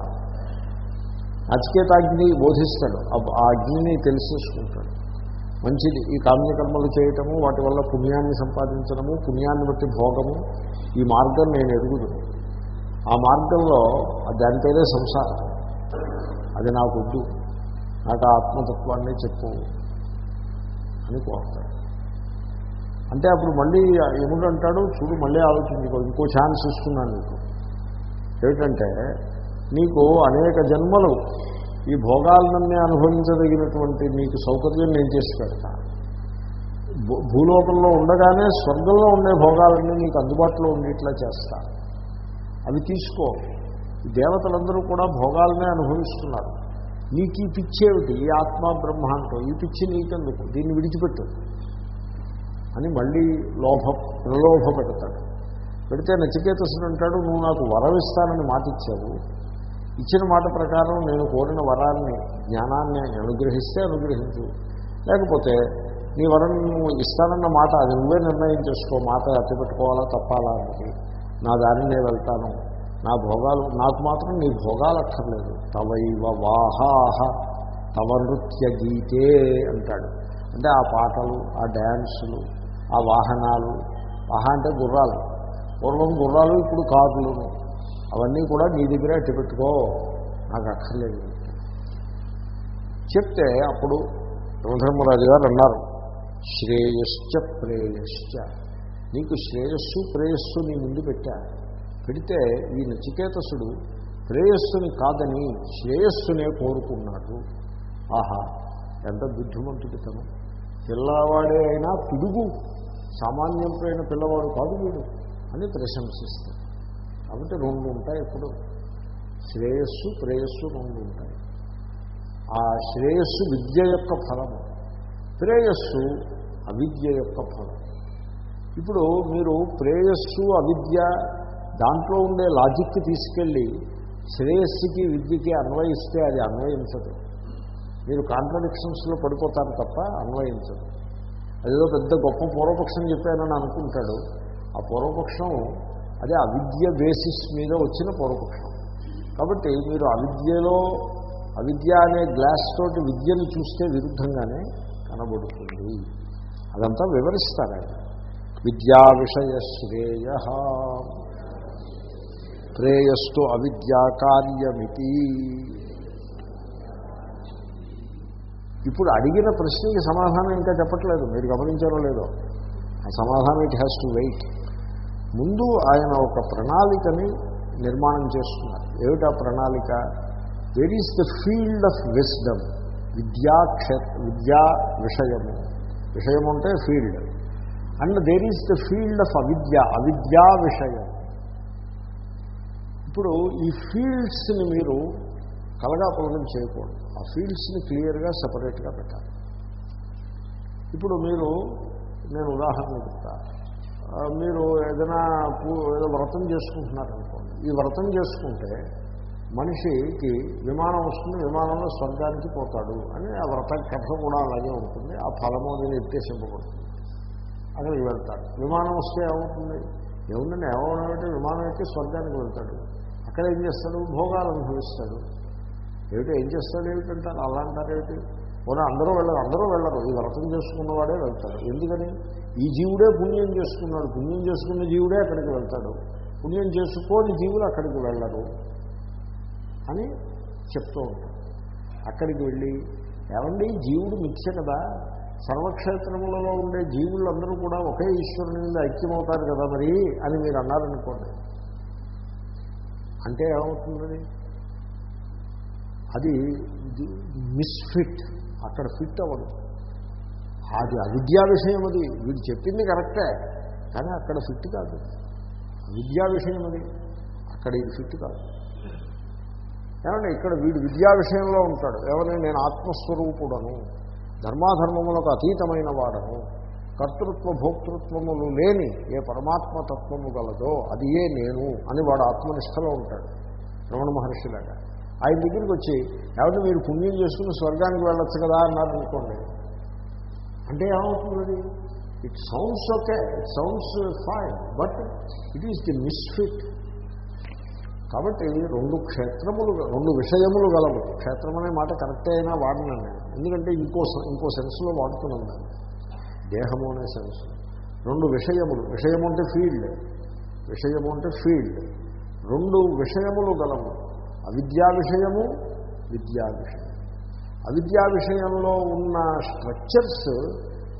నచికేతాగ్ని బోధిస్తాడు. ఆ అగ్నిని తెలిసేసుకుంటాడు. మంచిది. ఈ కామ్యకర్మలు చేయటము వాటి వల్ల పుణ్యాన్ని సంపాదించడము పుణ్యాన్ని బట్టి భోగము ఈ మార్గం నేను ఎరుగుదును ఆ మార్గంలో దాని పేరే సంసారం. అది నాకు వద్దు. నాకు ఆత్మతత్వాన్ని చెప్పు అని కోరుతాడు. అంటే అప్పుడు మళ్ళీ ఎముడు అంటాడు చూడు మళ్ళీ ఆలోచించుకో ఇంకో ఛాన్స్ ఇస్తున్నాను నీకు. ఏమిటంటే నీకు అనేక జన్మలు ఈ భోగాలన్నీ అనుభవించదగినటువంటి నీకు సౌకర్యం నేను చేసి పెడతా. భూ- భూలోకంలో ఉండగానే స్వర్గంలో ఉండే భోగాలన్నీ నీకు అందుబాటులో ఉండేట్లా చేస్తా. అవి తీసుకో. దేవతలందరూ కూడా భోగాలనే అనుభవిస్తున్నారు. నీకు ఈ పిచ్చేమిటి? ఈ ఆత్మ బ్రహ్మ అంటూ ఈ పిచ్చి నీకెందుకు? దీన్ని విడిచిపెట్టు. అని మళ్ళీ లోభ ప్రలోభ పెడతాడు పెడితే నచికేతసుడు అంటాడు నువ్వు నాకు వరం ఇస్తానని మాట ఇచ్చావు ఇచ్చిన మాట ప్రకారం నేను కోరిన వరాన్ని జ్ఞానాన్ని అనుగ్రహిస్తే అనుగ్రహించు. లేకపోతే నీ వరం నువ్వు ఇస్తానన్న మాట అది నువ్వే నిర్ణయం చేసుకో మాట అట్టపెట్టుకోవాలా తప్పాలా అన్నది నా దారిని నేను వెళ్తాను. నా భోగాలు నాకు మాత్రం నీ భోగాలు అక్కర్లేదు. తవైవ వాహాహ తవ నృత్య గీతే అంటాడు. అంటే ఆ పాటలు ఆ డ్యాన్సులు ఆ వాహనాలు. వాహ అంటే గుర్రాలు. పూర్వం గుర్రాలు ఇప్పుడు కార్లు. అవన్నీ కూడా నీ దగ్గర అట్టి పెట్టుకో. నాకు అక్కర్లేదు. చెప్తే అప్పుడు యమధర్మరాజు గారు అన్నారు శ్రేయశ్చ ప్రేయశ్చ నీకు శ్రేయస్సు ప్రేయస్సు నీ ముందు పెట్టా. పెడితే ఈ నచికేతసుడు ప్రేయస్సుని కాదని శ్రేయస్సునే కోరుకున్నాడు. ఆహా ఎంత బుద్ధిమంతుడు తను. పిల్లవాడే అయినా పిడుగు. సామాన్యమైన పిల్లవాడు కాదు వీడు అని ప్రశంసిస్తాడు కాబట్టి రెండు ఉంటాయి ఇప్పుడు శ్రేయస్సు ప్రేయస్సు రెండు ఉంటాయి. ఆ శ్రేయస్సు విద్య యొక్క ఫలము ప్రేయస్సు అవిద్య యొక్క ఫలం. ఇప్పుడు మీరు ప్రేయస్సు అవిద్య దాంట్లో ఉండే లాజిక్కి తీసుకెళ్ళి శ్రేయస్సుకి విద్యకి అన్వయిస్తే అది అన్వయించదు. మీరు కాంట్రడిక్షన్స్లో పడిపోతారు తప్ప అన్వయించదు. అదేదో పెద్ద గొప్ప పూర్వపక్షం చెప్పానని అనుకుంటాడు. ఆ పూర్వపక్షం అదే అవిద్య బేసిస్ మీద వచ్చిన పూర్వపక్షం. కాబట్టి మీరు అవిద్యలో అవిద్య అనే గ్లాస్ తోటి విద్యను చూస్తే విరుద్ధంగానే కనబడుతుంది. అదంతా వివరిస్తారు ఆయన. విద్యా విషయ శ్రేయ ప్రేయస్సు అవిద్యా ఇప్పుడు అడిగిన ప్రశ్నకి సమాధానం ఇంకా చెప్పట్లేదు. మీరు గమనించారో లేదో. ఆ సమాధానం ఇట్ హ్యాస్ టు వెయిట్ ముందు ఆయన ఒక ప్రణాళికని నిర్మాణం చేస్తున్నారు. ఏమిటా ప్రణాళిక? Where is the field of wisdom విద్యా క్షేత్ర విద్యా విషయము. విషయం అంటే field and there is the field of అవిద్య అవిద్యా విషయం. ఇప్పుడు ఈ ఫీల్డ్స్ని మీరు కలగాపులగం చేయకూడదు. ఆ ఫీల్డ్స్ని క్లియర్గా సపరేట్గా పెట్టాలి. ఇప్పుడు మీరు నేను ఉదాహరణ చెప్తా. మీరు ఏదైనా పూ- ఏదో వ్రతం చేసుకుంటున్నారనుకోండి. ఈ వ్రతం చేసుకుంటే మనిషికి విమానం వస్తుంది విమానంలో స్వర్గానికి పోతాడు అని ఆ వ్రత కథ కూడా అలాగే ఉంటుంది. ఆ ఫలము అనేది ఎత్తేసింపబడుతుంది అక్కడికి వెళ్తాడు. విమానం వస్తే ఏమవుతుంది? ఏముందండి? ఏమవునంటే విమానం ఎక్కి స్వర్గానికి వెళ్తాడు. అక్కడ ఏం చేస్తాడు? భోగాలు అనుభవిస్తాడు. ఏమిటి ఏం చేస్తాడు ఏమిటంటారు అలా అంటారు ఏమిటి? పోనీ అందరూ వెళ్ళరు అందరూ వెళ్ళరు. ఈ వ్రతం చేసుకున్నవాడే వెళ్తాడు. ఎందుకని? ఈ జీవుడే పుణ్యం చేసుకున్నాడు. పుణ్యం చేసుకున్న జీవుడే అక్కడికి వెళ్తాడు. పుణ్యం చేసుకోని జీవులు అక్కడికి వెళ్ళరు అని చెప్తూ ఉంటాడు. అక్కడికి వెళ్ళి ఏమండి జీవుడు మిథ్య కదా? సర్వక్షేత్రములలో ఉండే జీవులందరూ కూడా ఒకే ఈశ్వరుని మీద ఐక్యమవుతారు కదా మరి? అని మీరు అన్నారనుకోండి. అంటే ఏమవుతుంది అది మిస్ఫిట్ అక్కడ ఫిట్ అవ్వదు. అది అవిద్యా విషయం అది. వీడు చెప్పింది కరెక్టే కానీ అక్కడ ఫిట్ కాదు. విద్యా విషయం అది. అక్కడ ఇది ఫిట్ కాదు. ఏమంటే ఇక్కడ వీడు విద్యా విషయంలో ఉంటాడు. ఏమని? నేను ఆత్మస్వరూపుడను. ధర్మాధర్మములకు అతీతమైన వాడను. కర్తృత్వ భోక్తృత్వములు లేని ఏ పరమాత్మ తత్వము గలదో అది ఏ నేను అని వాడు ఆత్మనిష్టలో ఉంటాడు. రమణ మహర్షిలాగా ఆయన దగ్గరికి వచ్చి ఎవరిని మీరు పుణ్యం చేసుకుని స్వర్గానికి వెళ్ళొచ్చు కదా అన్నారు అనుకోండి. అంటే ఏమవుతుంది it sounds okay it sounds fine but it is the misfit కాబట్టి రెండు క్షేత్రములు రెండు విషయములు గలవు. క్షేత్రం అనే మాట కరెక్టే అయినా వాడినాను నేను ఎందుకంటే ఇంకో ఇంకో సెన్స్లో వాడుతున్నాను దాన్ని. దేహము అనే సెన్స్. రెండు విషయములు. విషయము అంటే ఫీల్డ్. విషయము అంటే ఫీల్డ్. రెండు విషయములు గలవు. అవిద్యా విషయము విద్యా విషయం. అవిద్యా విషయంలో ఉన్న స్ట్రక్చర్స్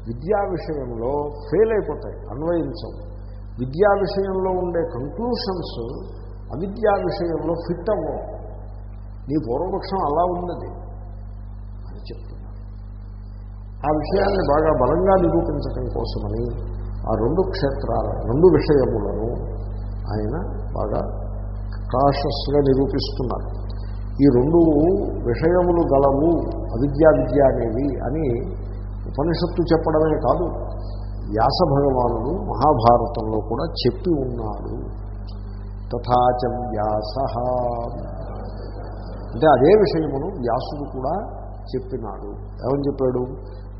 విద్యా విషయంలో ఫెయిల్ అయిపోతాయి అన్వయించవు. విద్యా విషయంలో ఉండే కంక్లూషన్స్ అవిద్యా విషయంలో ఫిట్ అవ్వవు. నీ పూర్వపక్షం అలా ఉన్నది అని చెప్తున్నాను ఆ విషయాన్ని బాగా బలంగా నిరూపించటం కోసమని ఆ రెండు క్షేత్రాల రెండు విషయములను ఆయన బాగా కాషస్గా నిరూపిస్తున్నారు. ఈ రెండు విషయములు గలవు అవిద్యా విద్య అనేవి అని ఉపనిషత్తు చెప్పడమే కాదు వ్యాస భగవానుడు మహాభారతంలో కూడా చెప్పి ఉన్నాడు. తథాచ వ్యాస. అంటే అదే విషయమును వ్యాసుడు కూడా చెప్పినాడు. ఏమని చెప్పాడు?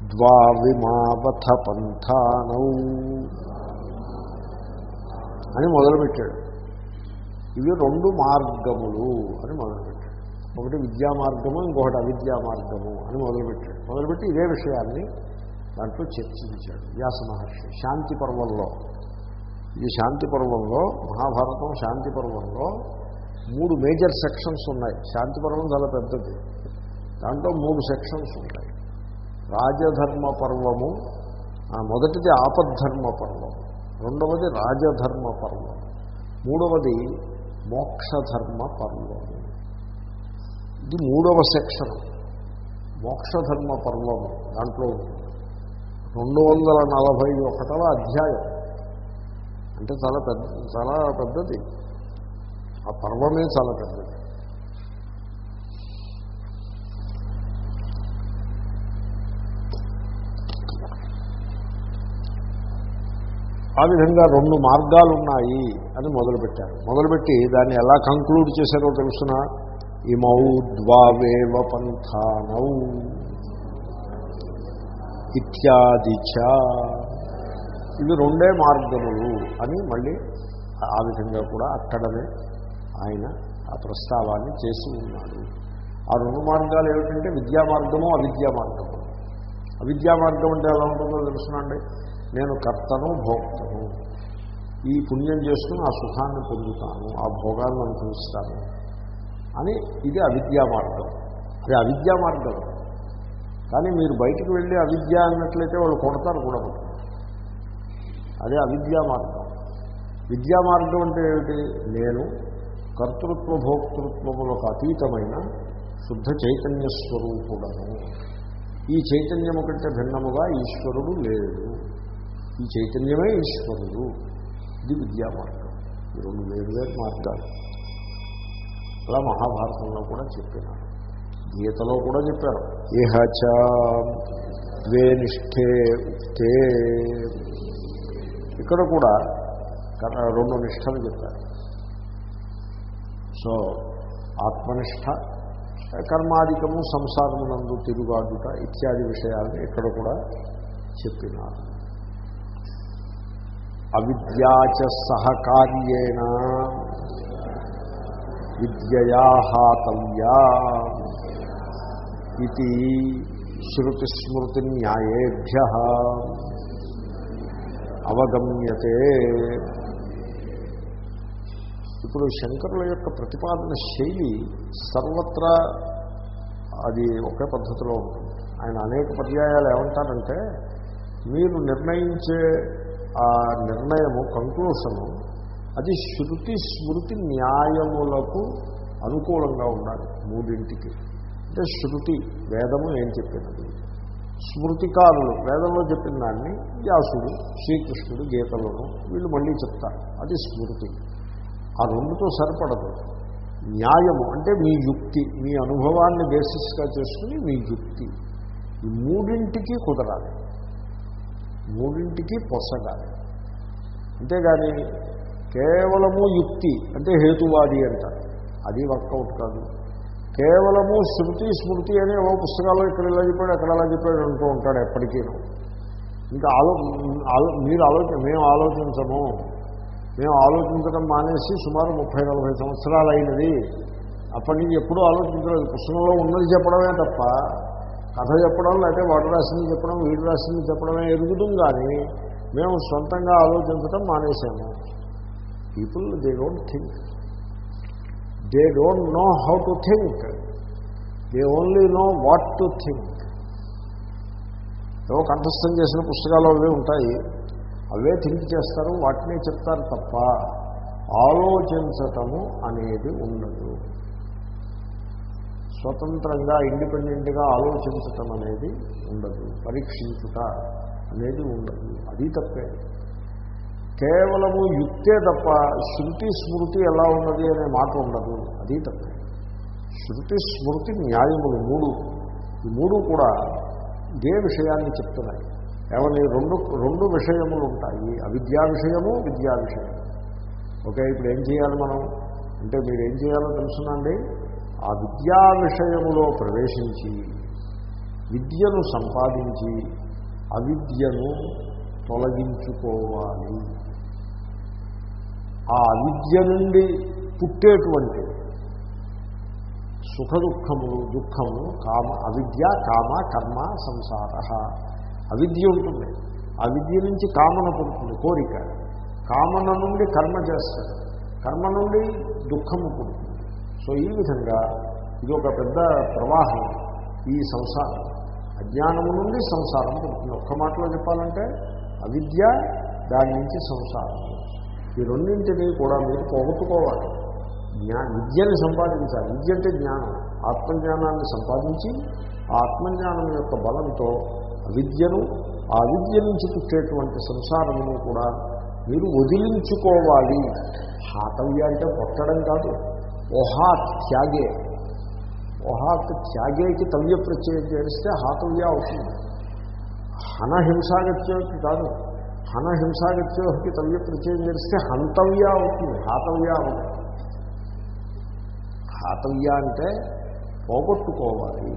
ద్వావిమావథ పంథానౌ అని మొదలుపెట్టాడు. ఇవి రెండు మార్గములు అని మొదలుపెట్టాడు. ఒకటి విద్యా మార్గము ఇంకొకటి అవిద్యా మార్గము అని మొదలుపెట్టాడు. మొదలుపెట్టి ఇదే విషయాన్ని దాంట్లో చర్చించాడు వ్యాస మహర్షి. శాంతి పర్వంలో ఇది శాంతి పర్వంలో మహాభారతం శాంతి పర్వంలో మూడు మేజర్ సెక్షన్స్ ఉన్నాయి. శాంతి పర్వం చాలా పెద్దది. దాంట్లో మూడు సెక్షన్స్ ఉంటాయి రాజధర్మ పర్వము మొదటిది ఆపద్ధర్మ పర్వం రెండవది రాజధర్మ పర్వం మూడవది మోక్షధర్మ పర్వము ఇది మూడవ సెక్షన్. మోక్షధర్మ పర్వము దాంట్లో రెండు వందల నలభై ఒకటవ అధ్యాయం. అంటే చాలా పెద్ద చాలా పెద్దది. ఆ పర్వమే చాలా పెద్దది. ఆ విధంగా రెండు మార్గాలు ఉన్నాయి అని మొదలుపెట్టారు. మొదలుపెట్టి దాన్ని ఎలా కంక్లూడ్ చేశారో తెలుసిన? ఇమౌ ద్వావేవ పంథానౌ ఇత్యాది చ ఇవి రెండే మార్గములు అని మళ్ళీ ఆ విధంగా కూడా అక్కడనే ఆయన ఆ ప్రస్తావాన్ని చేసి ఉన్నాడు. ఆ రెండు మార్గాలు ఏమిటంటే విద్యా మార్గము అవిద్యా మార్గము. అవిద్యా మార్గం అంటే ఎలా ఉంటుందో తెలుసునండి. నేను కర్తను భోక్తను. ఈ పుణ్యం చేసుకుని ఆ సుఖాన్ని పొందుతాను ఆ భోగాన్ని అనుభవిస్తాను అని ఇది అవిద్యా మార్గం. అది అవిద్యా మార్గం. కానీ మీరు బయటకు వెళ్ళి అవిద్య అన్నట్లయితే వాళ్ళు కొడతారు కూడా అదే అవిద్యా మార్గం. విద్యా మార్గం అంటే ఏమిటి? నేను కర్తృత్వ భోక్తృత్వములకు అతీతమైన శుద్ధ చైతన్య స్వరూపుడను. ఈ చైతన్యము కంటే భిన్నముగా ఈశ్వరుడు లేడు. ఈ చైతన్యమే ఈశ్వరుడు. ఇది విద్యా మార్గం ఈ రెండు వేరు వేరు మార్గాలు. అలా మహాభారతంలో కూడా చెప్పినారు. గీతలో కూడా చెప్పారు. ఏహచ వే నిష్ఠే ఉక్తే. ఇక్కడ కూడా రెండు నిష్టలు చెప్పారు. సో ఆత్మనిష్ట కర్మాధికము సంసారమునందు తిరుగాడుట ఇత్యాది విషయాలను ఇక్కడ కూడా చెప్పినారు. అవిద్యాచ సహకార్యేణ. విద్యయా హాతవ్యా. ఇది శృతిస్మృతి న్యాయేభ్య అవగమ్యతే. ఇప్పుడు శంకరుల యొక్క ప్రతిపాదన శైలి సర్వత్రా అది ఒకే పద్ధతిలో ఉంటుంది. ఆయన అనేక పర్యాయాలు ఏమంటారంటే మీరు నిర్ణయించే ఆ నిర్ణయము కంక్లూషను అది శృతి స్మృతి న్యాయములకు అనుకూలంగా ఉండాలి మూడింటికి. అంటే శృతి వేదము ఏం చెప్పినది స్మృతికారులు వేదంలో చెప్పిన దాన్ని వ్యాసుడు శ్రీకృష్ణుడు గీతలను వీళ్ళు మళ్ళీ చెప్తారు. అది స్మృతి. ఆ రెండుతో సరిపడదు. న్యాయము అంటే మీ యుక్తి మీ అనుభవాన్ని బేసిస్గా చేసుకుని మీ యుక్తి. ఈ మూడింటికి కుదరాలి. మూడింటికి పొసగాలి అంతేగాని కేవలము యుక్తి అంటే హేతువాది అంటారు అది వర్కౌట్ కాదు. కేవలము శృతి స్మృతి అనే ఓ పుస్తకాల్లో ఇక్కడ ఇలా చెప్పాడు అక్కడ అలా చెప్పాడు అంటూ ఉంటాడు ఎప్పటికీ ఇంకా ఆలో ఆలో మీరు ఆలోచన మేము ఆలోచించము. మేము ఆలోచించడం మానేసి సుమారు ముప్పై నలభై సంవత్సరాలు అయినది అప్పటి నుంచి ఎప్పుడూ ఆలోచించలేదు. పుస్తకంలో ఉన్నది చెప్పడమే తప్ప కథ చెప్పడం లేకపోతే వాడు రాసింది చెప్పడం వీడు రాసింది చెప్పడమే ఎరుగుతాం కానీ మేము సొంతంగా ఆలోచించడం మానేశాము. People they don't think they don't know how to think they only know what to think ఏవో కంఠస్థం చేసిన పుస్తకాలు అవే ఉంటాయి. అవే థింక్ చేస్తారు వాటినే చెప్తారు తప్ప ఆలోచించటము అనేది ఉండదు. స్వతంత్రంగా ఇండిపెండెంట్గా ఆలోచించటం అనేది ఉండదు. పరీక్షించుట అనేది ఉండదు. అది తప్పే. కేవలము యుక్తే తప్ప శృతి స్మృతి ఎలా ఉన్నది అనే మాట ఉండదు. అది తప్పే. శృతి స్మృతి న్యాయములు మూడు. ఈ మూడు కూడా ఇదే విషయాన్ని చెప్తున్నాయి. ఏమని రెండు రెండు విషయములు ఉంటాయి. అవిద్యా విషయము విద్యా విషయము. ఓకే ఇప్పుడు ఏం చేయాలి మనం? అంటే మీరు ఏం చేయాలో తెలుసునండి. ఆ విద్యా విషయములో ప్రవేశించి విద్యను సంపాదించి అవిద్యను తొలగించుకోవాలి. ఆ అవిద్య నుండి పుట్టేటువంటి సుఖ దుఃఖములు దుఃఖము కామ అవిద్య కామ కర్మ సంసార. అవిద్య ఉంటుంది. అవిద్య నుంచి కామన పుడుతుంది కోరిక. కామన నుండి కర్మ చేస్తాడు. కర్మ నుండి దుఃఖము పుడుతుంది. సో ఈ విధంగా ఇది ఒక పెద్ద ప్రవాహం ఈ సంసారం. అజ్ఞానము నుండి సంసారం పుడుతుంది. ఒక్క మాటలో చెప్పాలంటే అవిద్య దాని నుంచి సంసారం. ఈ రెండింటినీ కూడా మీరు పోగొట్టుకోవాలి. జ్ఞా విద్యని సంపాదించాలి. విద్య అంటే జ్ఞానం. ఆత్మజ్ఞానాన్ని సంపాదించి ఆత్మజ్ఞానం యొక్క బలంతో అవిద్యను ఆ విద్య నుంచి పుట్టేటువంటి సంసారమును కూడా మీరు వదిలించుకోవాలి. హాతవ్య అంటే కొట్టడం కాదు. ఓహాత్ త్యాగే. ఓహాత్ త్యాగేకి తవ్య ప్రత్యయం చేస్తే హాతవ్య అవుతుంది. హన హింసాగత్యోకి కాదు. హన హింసాగత్యోకి తవ్య ప్రత్యయం చేస్తే హంతవ్య అవుతుంది హాతవ్య అవుతుంది. హాతవ్య అంటే పోగొట్టుకోవాలి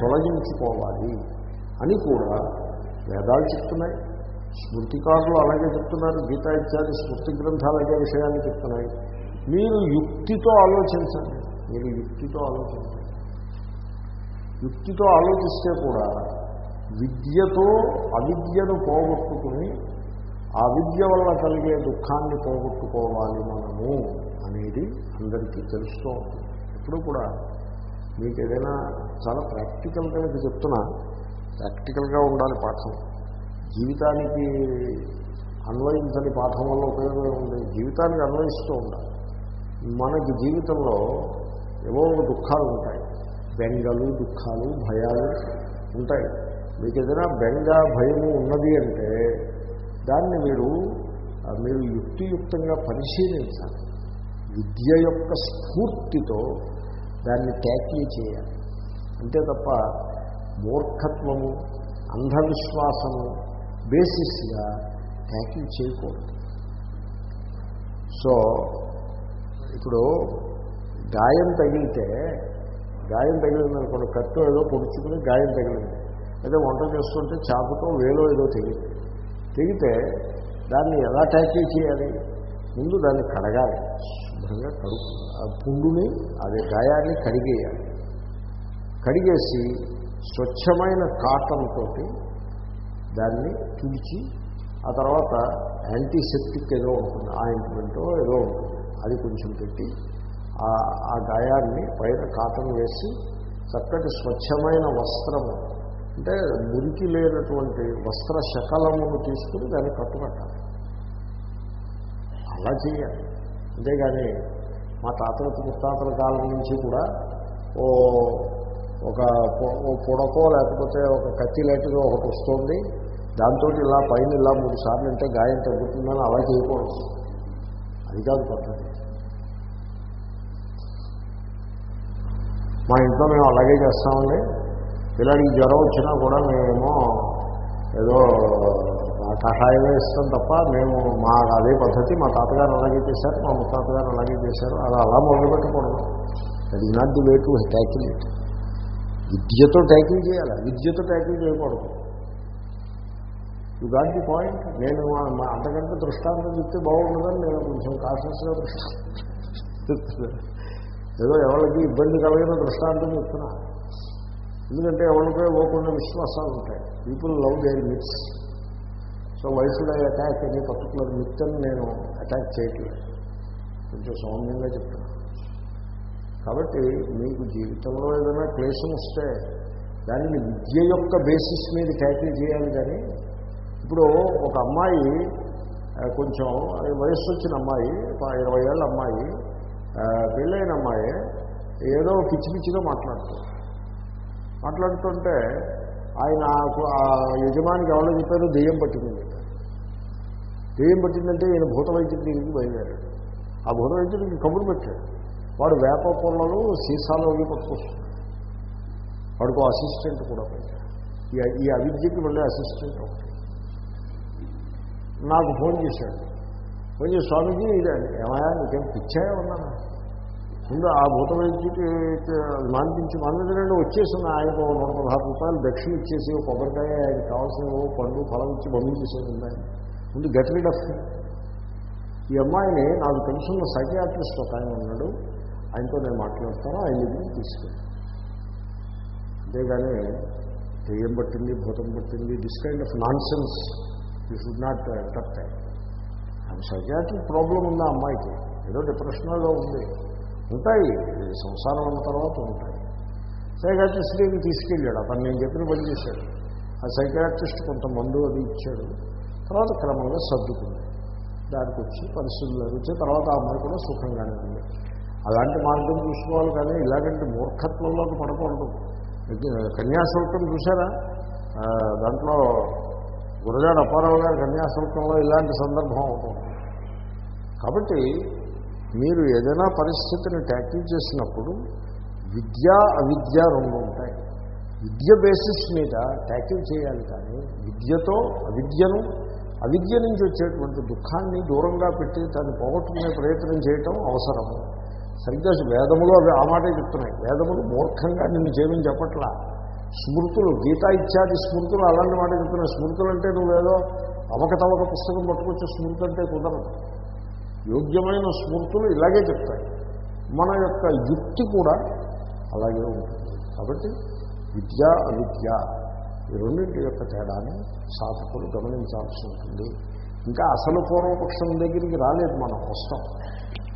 తొలగించుకోవాలి అని కూడా వేదాలు చెప్తున్నాయి. స్మృతికారులు అలాగే చెప్తున్నారు గీతా ఇత్యాది స్మృతి గ్రంథాలు అదే విషయాన్ని చెప్తున్నాయి. మీరు యుక్తితో ఆలోచించండి. మీరు యుక్తితో ఆలోచించండి. యుక్తితో ఆలోచిస్తే కూడా విద్యతో అవిద్యను పోగొట్టుకుని ఆ విద్య వల్ల కలిగే దుఃఖాన్ని పోగొట్టుకోవాలి మనము అనేది అందరికీ తెలుస్తూ ఉంటుంది. ఎప్పుడు కూడా మీకు ఏదైనా చాలా ప్రాక్టికల్గా మీకు చెప్తున్నా ప్రాక్టికల్గా ఉండాలి పాఠం. జీవితానికి అన్వయించని పాఠం వల్ల ఉపయోగం ఉంది జీవితానికి అన్వయిస్తూ ఉండాలి. మనకి జీవితంలో ఏవో దుఃఖాలు ఉంటాయి. బెంగలు దుఃఖాలు భయాలు ఉంటాయి. మీకు ఏదైనా బెంగ భయము ఉన్నది అంటే దాన్ని మీరు మీరు యుక్తియుక్తంగా పరిశీలించాలి. విద్య యొక్క స్ఫూర్తితో దాన్ని ట్యాకిల్ చేయాలి. అంతే తప్ప మూర్ఖత్వము అంధవిశ్వాసము బేసిస్గా ట్యాకిల్ చేయకూడదు. సో ఇప్పుడు గాయం తగిలితే గాయం తగిలిందనుకోండి కట్టు ఏదో పొడుచుకుని గాయం తగిలింది. అయితే వంట చేస్తుంటే చాకుతో వేలో ఏదో తెగింది తెగితే దాన్ని ఎలా ట్యాకిల్ చేయాలి? ముందు దాన్ని కడగాలి. శుభ్రంగా కడుపు ఆ పుండుని అదే గాయాన్ని కడిగేయాలి. కడిగేసి స్వచ్ఛమైన కాటన్ తోటి దాన్ని తుడిచి ఆ తర్వాత యాంటీసెప్టిక్ ఏదో ఉంటుంది ఆయింట్మెంటో ఏదో ఉంటుంది. అది కొంచెం పెట్టి ఆ గాయాన్ని పైన కాటన్ వేసి చక్కటి స్వచ్ఛమైన వస్త్రము అంటే మురికి లేనటువంటి వస్త్ర శకలమును తీసుకుని దాన్ని కట్టుకట్టాలి అలా చేయాలి. అంతేగాని మా తాతల ముత్తాతల కాలం నుంచి కూడా ఓ ఒక ఓ పొడకో లేకపోతే ఒక కత్తి లాంటిదో ఒకటి వస్తుంది. దాంతో ఇలా పైన ఇలా మూడు సార్లు అంటే గాయం తగ్గుతుందని అలా చేయకూడదు. అది కాదు పద్ధతి. మా ఇంట్లో మేము అలాగే చేస్తామండి. పిల్లలకి జ్వరం వచ్చినా కూడా మేమేమో ఏదో కషాయమే ఇస్తాం తప్ప మేము మా అదే పద్ధతి మా తాతగారు అలాగే చేశారు మా ముత్తాతగారు అలాగే చేశారు. అలా అలా మొదలుపెట్టకూడదు. That is not the way to tackle it విద్యతో ట్యాకిల్ చేయాలి. విద్యతో ట్యాకిల్ చేయకూడదు. యు గాట్ ది పాయింట్ నేను మా అంతకంటే దృష్టాంతం చెప్తే బాగుండదని నేను కొంచెం కాషన్స్గా దృష్టాంతం *laughs* ఏదో ఎవరికి ఇబ్బంది కలిగిన దృష్టాంతం చెప్తున్నా. ఎందుకంటే ఎవరికో ఓ కొన్ని విశ్వాసాలు ఉంటాయి. People love their myths so వయసులో అటాక్ అనే పర్టికులర్ మిత్ అని నేను అటాక్ చేయట్లేదు. కొంచెం సౌమ్యంగా చెప్తున్నా. కాబట్టి మీకు జీవితంలో ఏదైనా క్లేశం వస్తే దానిని విద్య యొక్క బేసిస్ మీద ట్యాకిల్ చేయాలి కానీ ఇప్పుడు ఒక అమ్మాయి కొంచెం వయస్సు వచ్చిన అమ్మాయి ఇరవై ఏళ్ళ అమ్మాయి పెళ్ళైన అమ్మాయి ఏదో పిచ్చి పిచ్చిగా మాట్లాడుతుంది మాట్లాడుతుంటే ఆయన ఆ- యజమానికి ఎవరో చెప్పారు దెయ్యం పట్టింది దెయ్యం పట్టిందంటే ఈయన భూత వైద్యుడి దగ్గరికి బయలుదేరాడు ఆ భూత వైద్యుడికి కబురు పెట్టాడు. వాడు వేప పొల్లలు సీసాలో అవి పట్టుకొస్తున్నాడు. వాడికి అసిస్టెంట్ కూడా పెట్టాడు. ఈ- ఈ అవిద్యకి వెళ్ళే అసిస్టెంట్ ఒకటి. నాకు ఫోన్ చేశాడు. కొంచెం స్వామీజీ ఇదే ఏమయా నీకేం పిచ్చాయా ఉన్నాను ముందు ఆ భూత వైద్యుడికి మాన్పించి మాన్పించడండి వచ్చేసింది. ఆయనకు నూట పదహారు రూపాయలు దక్షిణ ఇచ్చేసి ఓ కొబ్బరికాయ ఆయనకు కావాల్సిన ఓ పండు ఫలం ఇచ్చి పంపించేసేది ఉన్నాయి ముందు గెట్ రీడ్ ఆఫ్ ఈ అమ్మాయిని నాకు తెలుసున్న సైకియాట్రిస్ట్ ఒక ఆయన ఉన్నాడు. ఆయనతో నేను మాట్లాడతాను ఆయన దగ్గరికి తీసుకెళ్ళి. అంతేగాని దెయ్యం పట్టింది భూతం పట్టింది this kind of nonsense you should not entertain ఆమె ప్రాబ్లం ఉంది ఆ అమ్మాయికి? ఏదో డిప్రెషన్లో ఉంది. ఉంటాయి. సంసారం ఉన్న తర్వాత ఉంటాయి. సైకాట్రిస్ట్ తీసుకెళ్ళాడు. అతను నేను చెప్పిన పని చేశాడు. ఆ సైకాట్రిస్ట్ కొంత మందు అది ఇచ్చాడు. తర్వాత క్రమంగా సర్దుకుంది. దానికి వచ్చి పరిస్థితులు వచ్చి తర్వాత ఆ అమ్మాయి కూడా సుఖంగానే ఉంది. అలాంటి మార్గం చూసుకోవాలి కానీ ఇలాగంటే మూర్ఖత్వంలోకి పడకూడదు. కన్యాశుల్కం చూసారా దాంట్లో గురజాడ అప్పారావు గారి కన్యాశుల్కంలో ఇలాంటి సందర్భం అవుతుంది. కాబట్టి మీరు ఏదైనా పరిస్థితిని ట్యాకిల్ చేసినప్పుడు విద్య అవిద్య రెండు ఉంటాయి. విద్య బేసిస్ మీద ట్యాకిల్ చేయాలి కానీ విద్యతో అవిద్యను అవిద్య నుంచి వచ్చేటువంటి దుఃఖాన్ని దూరంగా పెట్టి దాన్ని పోగొట్టుకునే ప్రయత్నం చేయటం అవసరము. సరిగ్గా వేదములు అవి ఆ మాటే చెప్తున్నాయి. వేదములు మూర్ఖంగా నిన్ను చేయమని చెప్పట్లా స్మృతులు గీతా ఇత్యాది స్మృతులు అలాంటి మాట చెప్తున్నాయి స్మృతులు అంటే నువ్వేదో అవకతవక పుస్తకం పట్టుకొచ్చే స్మృతి అంటే కుదరదు. యోగ్యమైన స్మృతులు ఇలాగే చెప్తాయి. మన యొక్క యుక్తి కూడా అలాగే ఉంటుంది. కాబట్టి విద్య అవిద్య ఈ రెండింటి యొక్క తేడాన్ని సాధకులు గమనించాల్సి ఉంటుంది. ఇంకా అసలు పూర్వపక్షం దగ్గరికి రాలేదు మనం వస్తాం